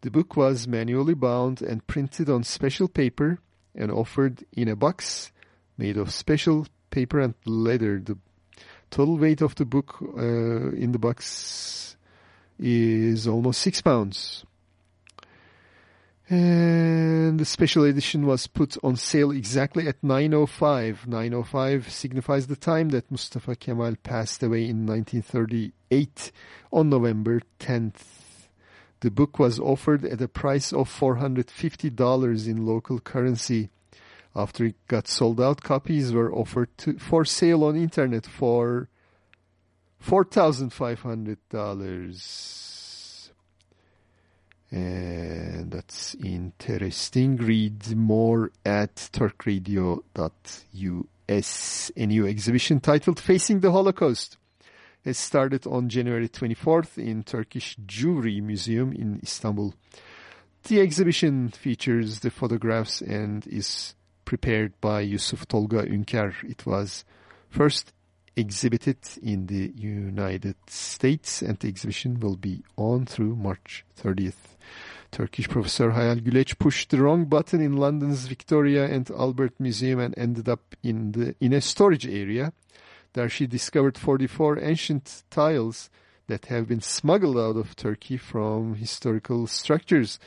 The book was manually bound and printed on special paper and offered in a box made of special paper and leather. The total weight of the book uh, in the box is almost six pounds. And the special edition was put on sale exactly at 9.05. 9.05 signifies the time that Mustafa Kemal passed away in 1938 on November 10th. The book was offered at a price of $450 in local currency. After it got sold out, copies were offered to, for sale on internet for $4,500. And that's interesting. Read more at turkradio.us. A new exhibition titled Facing the Holocaust has started on January 24th in Turkish Jewry Museum in Istanbul. The exhibition features the photographs and is prepared by Yusuf Tolga Ünker. It was first exhibited in the United States and the exhibition will be on through March 30th. Turkish professor Hayal Güleç pushed the wrong button in London's Victoria and Albert Museum and ended up in the in a storage area. There she discovered 44 ancient tiles that have been smuggled out of Turkey from historical structures.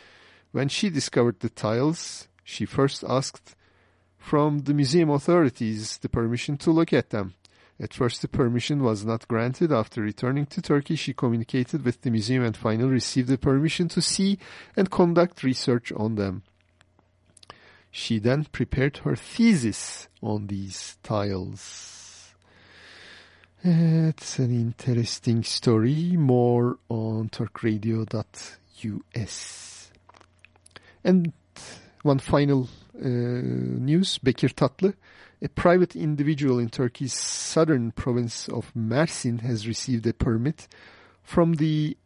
When she discovered the tiles, she first asked from the museum authorities the permission to look at them. At first the permission was not granted. After returning to Turkey, she communicated with the museum and finally received the permission to see and conduct research on them. She then prepared her thesis on these tiles. It's an interesting story. More on turkradio.us. And one final uh, news. Bekir Tatlı, a private individual in Turkey's southern province of Mersin has received a permit from the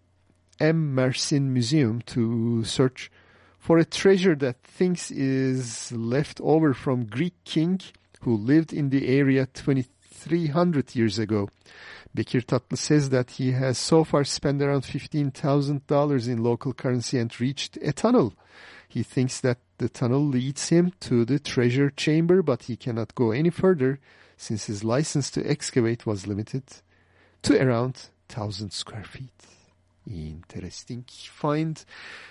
M. Mersin Museum to search for a treasure that thinks is left over from Greek king who lived in the area 2300 years ago. Bekir Tatlı says that he has so far spent around $15,000 in local currency and reached a tunnel. He thinks that the tunnel leads him to the treasure chamber, but he cannot go any further since his license to excavate was limited to around 1000 square feet. Interesting find.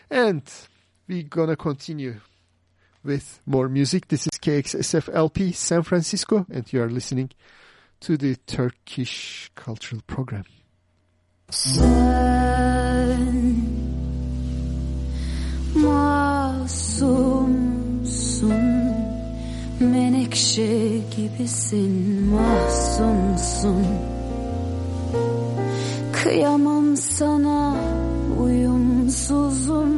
And we're gonna continue with more music. This is KXSF LP San Francisco, and you are listening to the Turkish Cultural Program. Sen masumsun Menekşe gibisin mahzunsun. Kıyamam sana uyumsuzumsun.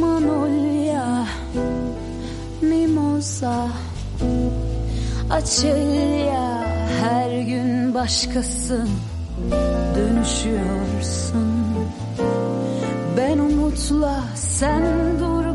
Manolya Mimosa Açelya her gün başkasın. Dönüşüyorsun umutla sen durgun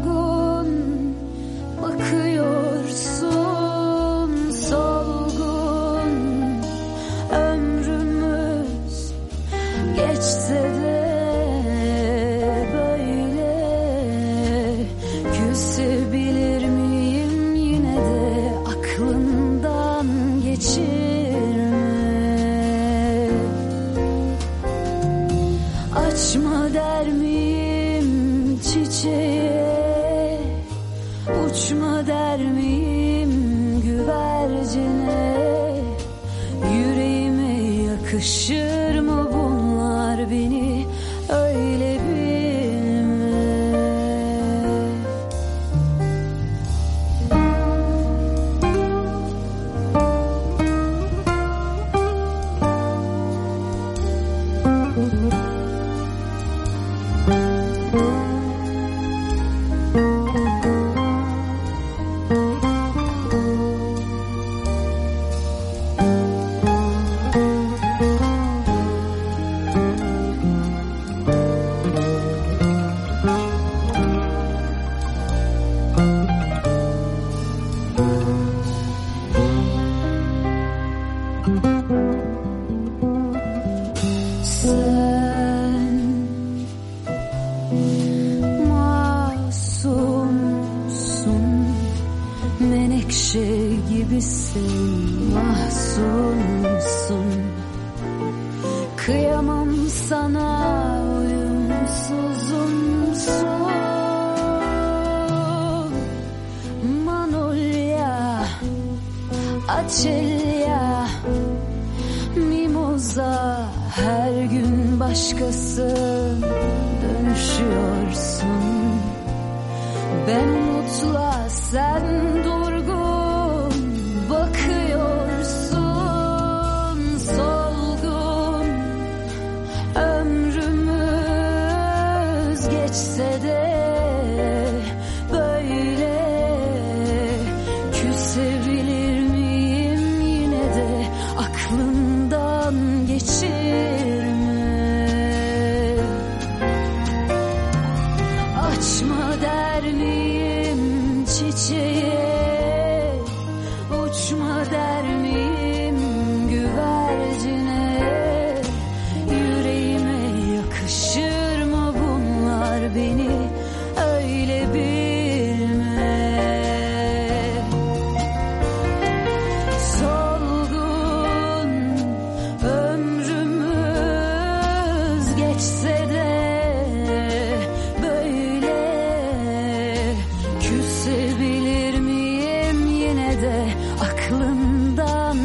de aklımdan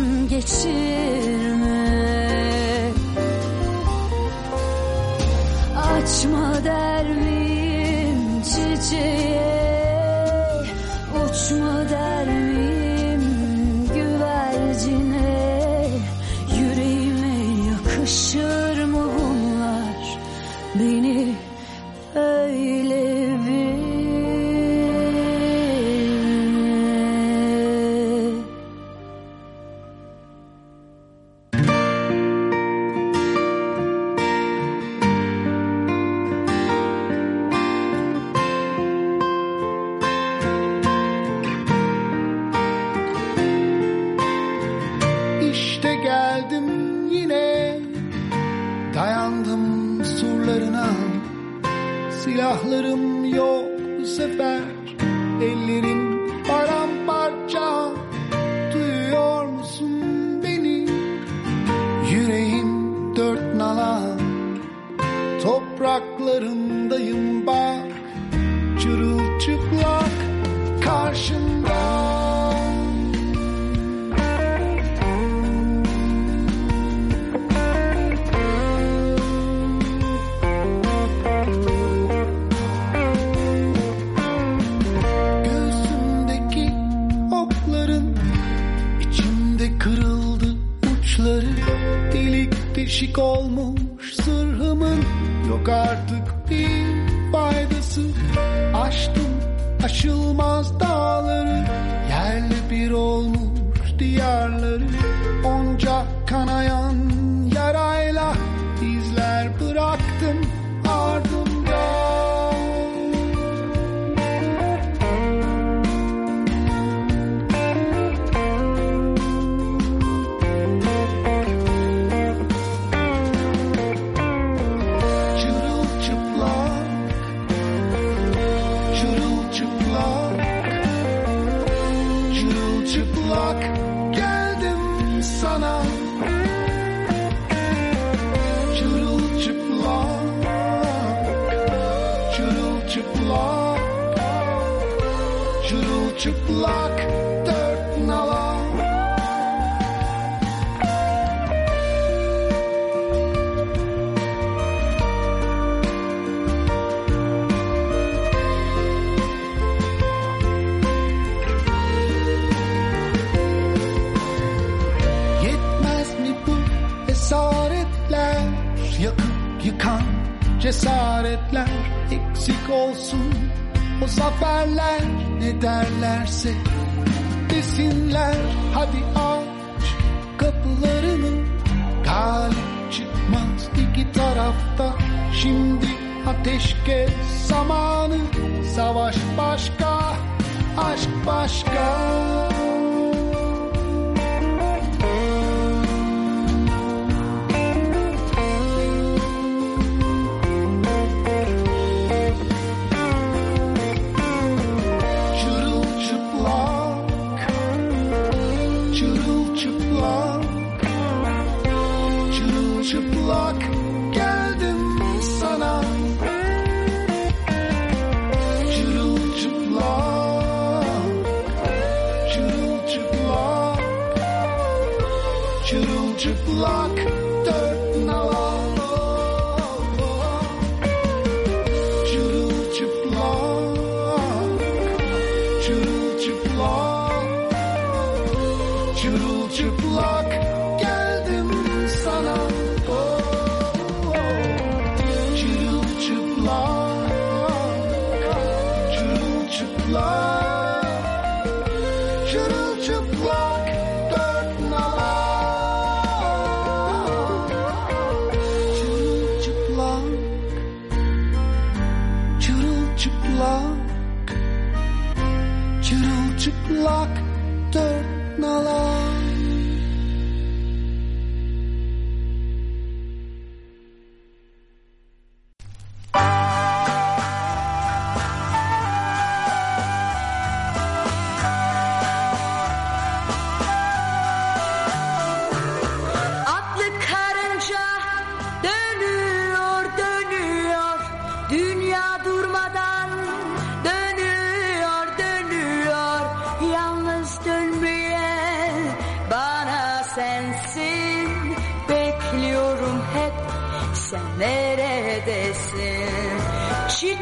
of luck.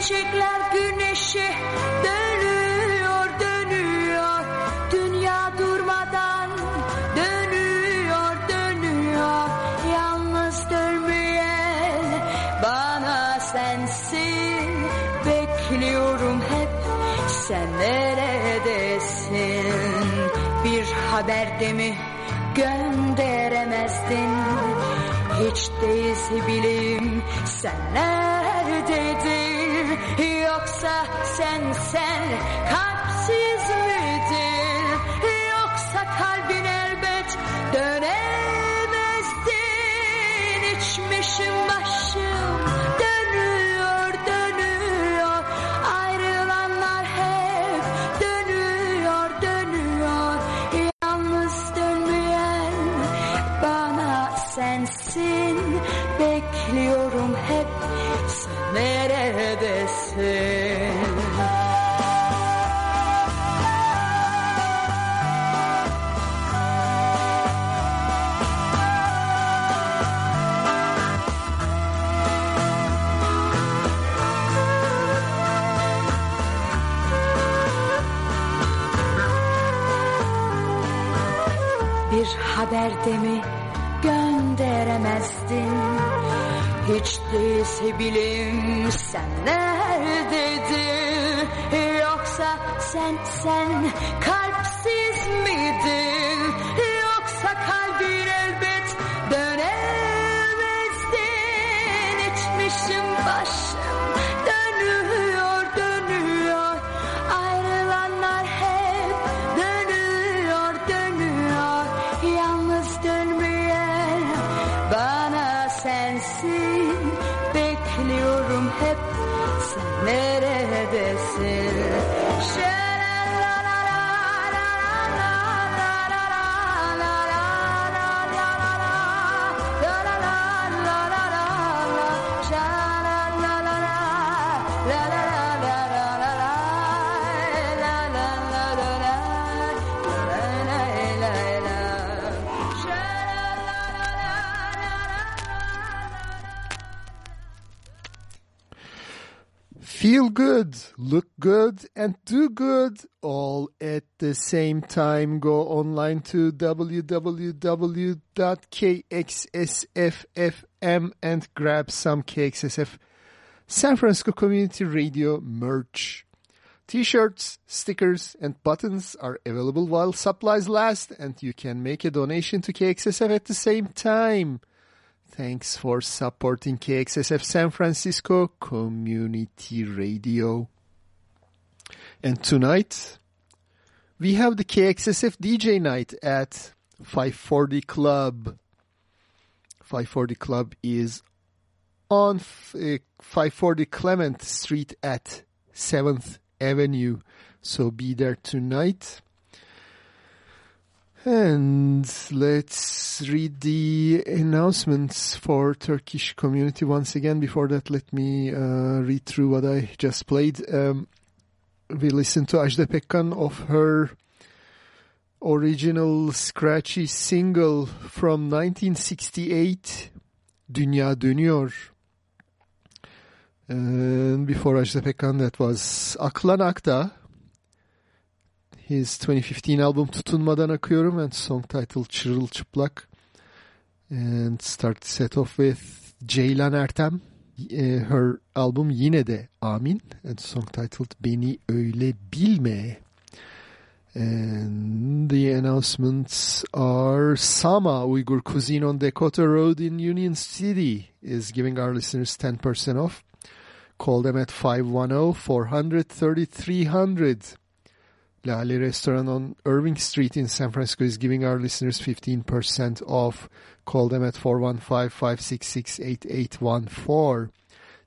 çiçekler güneşe dönüyor dönüyor. Dünya durmadan dönüyor dönüyor. Yalnız dönmeyen bana sensin. Bekliyorum hep sen neredesin? Bir haber de mi gönderemezdin? Hiç değilse bilim sen neredeydin? Yoksa sen sen kalpsiz miydin? Yoksa kalbin elbet dönemezdin. İçmişim başı sen neredeydin Yoksa sen sen kalpsiz Feel good, look good, and do good all at the same time. Go online to www.kxsf.fm and grab some KXSF San Francisco Community Radio merch. T-shirts, stickers, and buttons are available while supplies last, and you can make a donation to KXSF at the same time. Thanks for supporting KXSF San Francisco Community Radio. And tonight, we have the KXSF DJ night at 540 Club. 540 Club is on uh, 540 Clement Street at 7th Avenue. So be there tonight. And let's read the announcements for Turkish community once again. Before that, let me uh, read through what I just played. Um, we listened to Ajda Pekkan of her original scratchy single from 1968, Dünya Dönüyor. And before Ajda Pekkan, that was Aklan Akdağ his 2015 album Tutunmadan Akıyorum and song titled Çırılçıplak. And start set off with Ceylan Ertem. Uh, her album Yine de Amin and song titled Beni Öyle Bilme. And the announcements are Sama Uyghur Cuisine on Dakota Road in Union City is giving our listeners 10% off. Call them at 510-400-3300. Lale Restaurant on Irving Street in San Francisco is giving our listeners 15% off. Call them at 415-566-8814.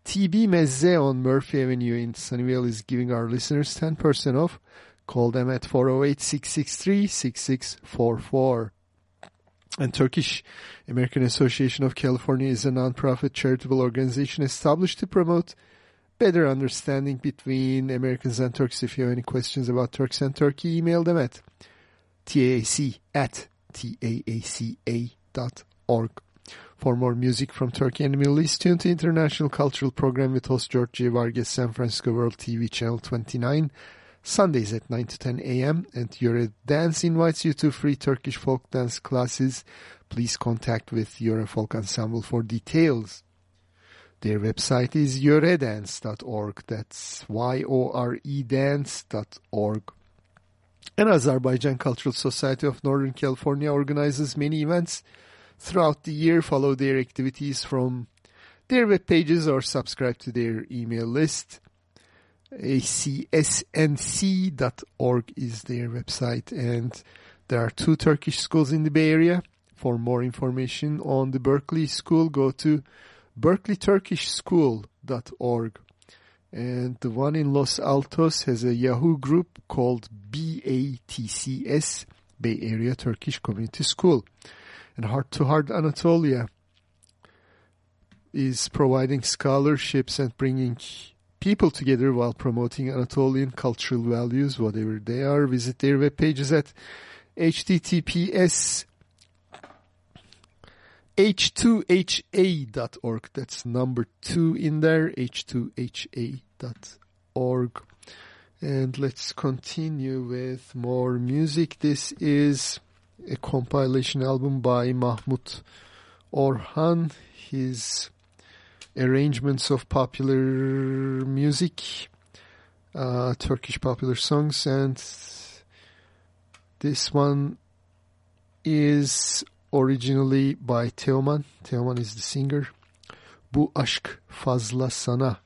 TB Mezze on Murphy Avenue in Sunnyvale is giving our listeners 10% off. Call them at 408-663-6644. And Turkish American Association of California is a nonprofit charitable organization established to promote better understanding between Americans and Turks. If you have any questions about Turks and Turkey, email them at taac at taaca dot org. For more music from Turkey and the Middle East, tune to International Cultural Program with host George J. Vargas, San Francisco World TV Channel 29, Sundays at 9 to 10 a.m. And Yore Dance invites you to free Turkish folk dance classes. Please contact with Yore Folk Ensemble for details. Their website is yoredance.org. That's Y-O-R-E dance.org. And Azerbaijan Cultural Society of Northern California organizes many events throughout the year. Follow their activities from their web pages or subscribe to their email list. acsnc.org is their website and there are two Turkish schools in the Bay Area. For more information on the Berkeley School, go to berkeleyturkishschool.org. And the one in Los Altos has a Yahoo group called BATCS, Bay Area Turkish Community School. And Heart to Heart Anatolia is providing scholarships and bringing people together while promoting Anatolian cultural values, whatever they are. Visit their web pages at https h2ha.org. That's number two in there, h2ha.org. And let's continue with more music. This is a compilation album by Mahmut Orhan. His arrangements of popular music, uh, Turkish popular songs, and this one is originally by Teoman. Teoman is the singer. Bu aşk fazla sana.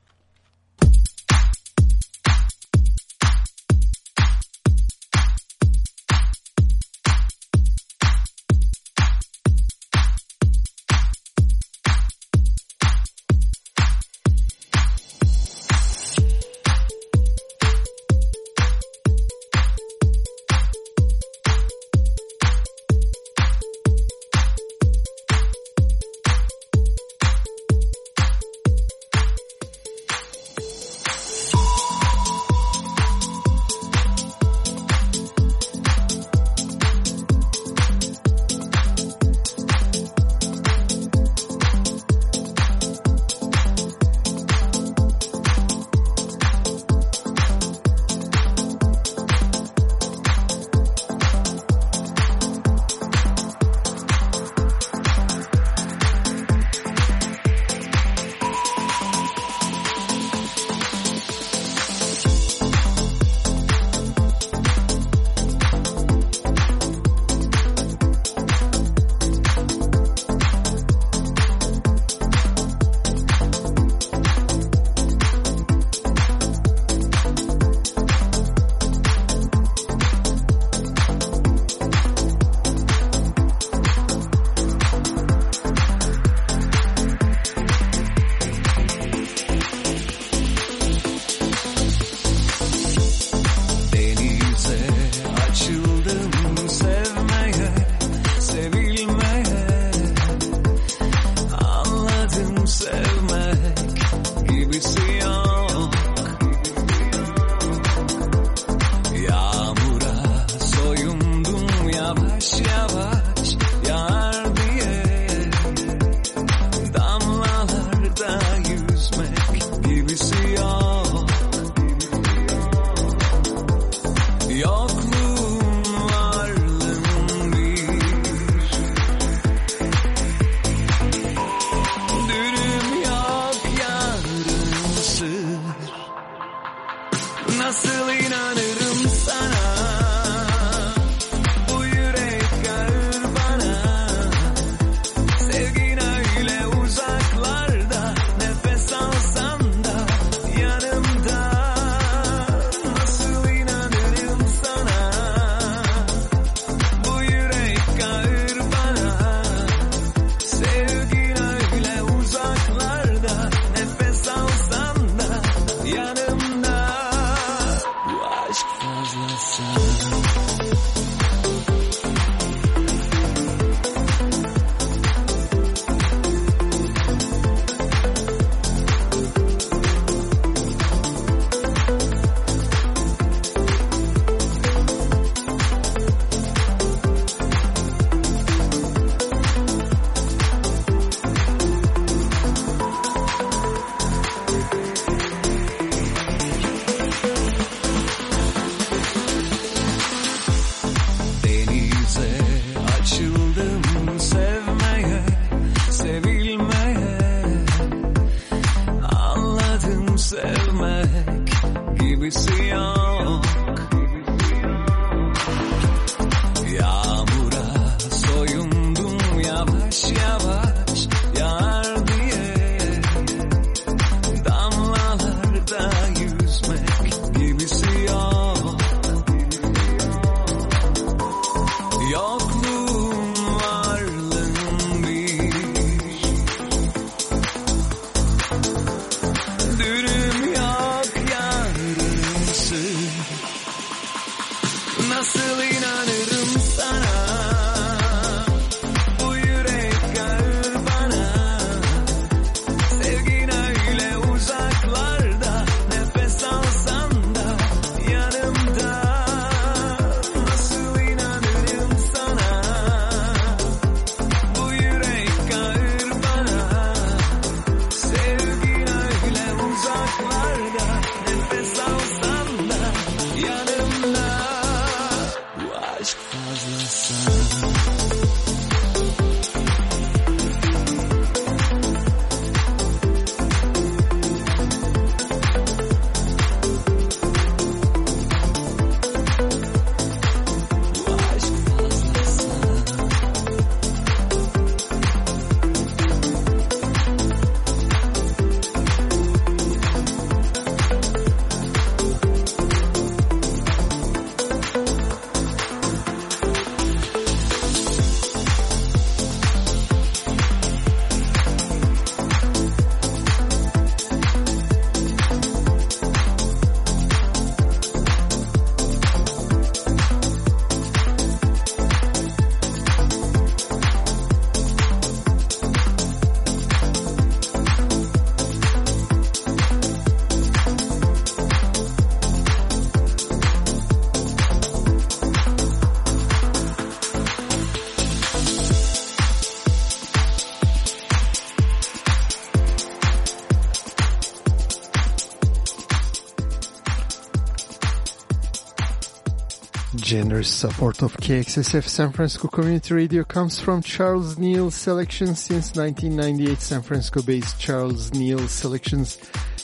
Generous support of KXSF San Francisco Community Radio comes from Charles Neal Selections. Since 1998, San Francisco-based Charles Neal Selections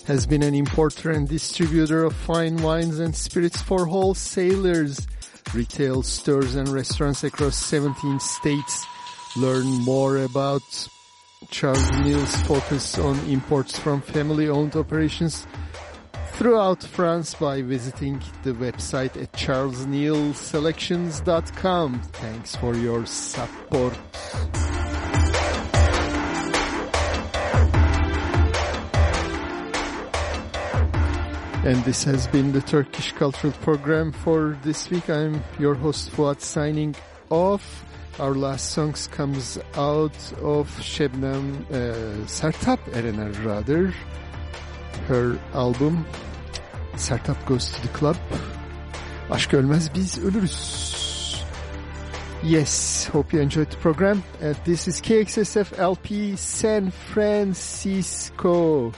has been an importer and distributor of fine wines and spirits for wholesalers, retail stores and restaurants across 17 states. Learn more about Charles Neal's focus on imports from family-owned operations throughout France by visiting the website at charlesnealselections.com. Thanks for your support. And this has been the Turkish Cultural Program for this week. I'm your host Fuat signing off. Our last songs comes out of Şebnem uh, Sertab Erener rather. Her album Sertab Goes to the Club. Aşk ölmez biz ölürüz. Yes, hope you enjoyed the program. And this is KXSF LP San Francisco.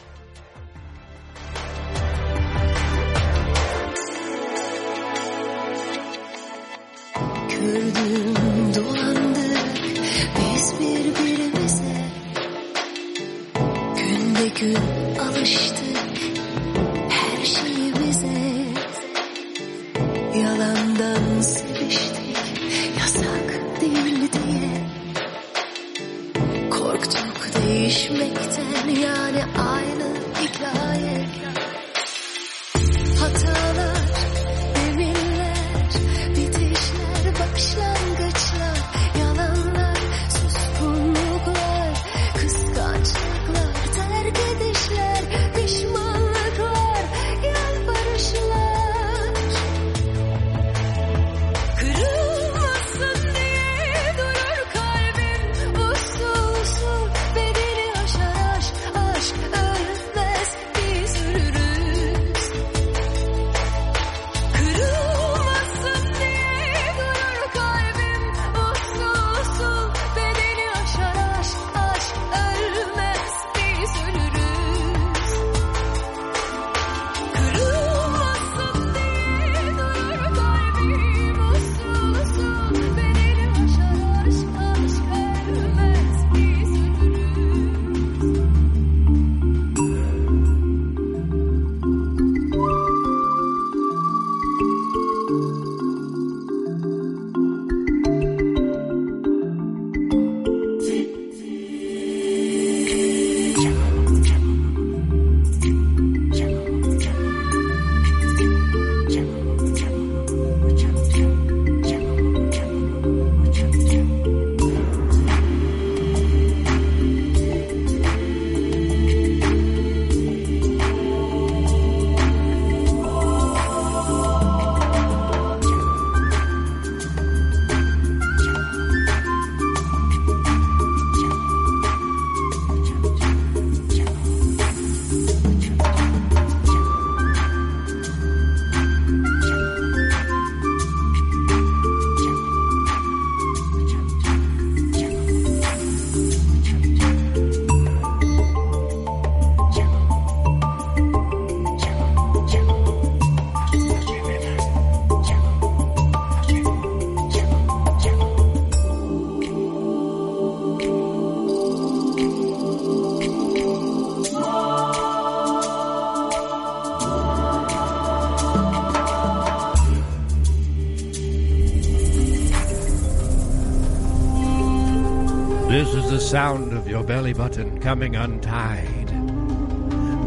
Sound of your belly button coming untied.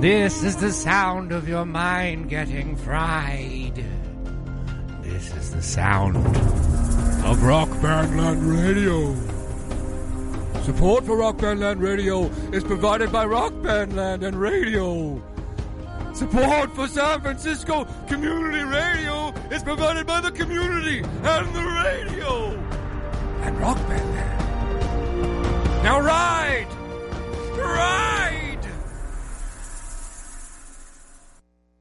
This is the sound of your mind getting fried. This is the sound of Rock Bandland Radio. Support for Rock Bandland Radio is provided by Rock Bandland and Radio. Support for San Francisco Community Radio is provided by the community and the radio. Now rise!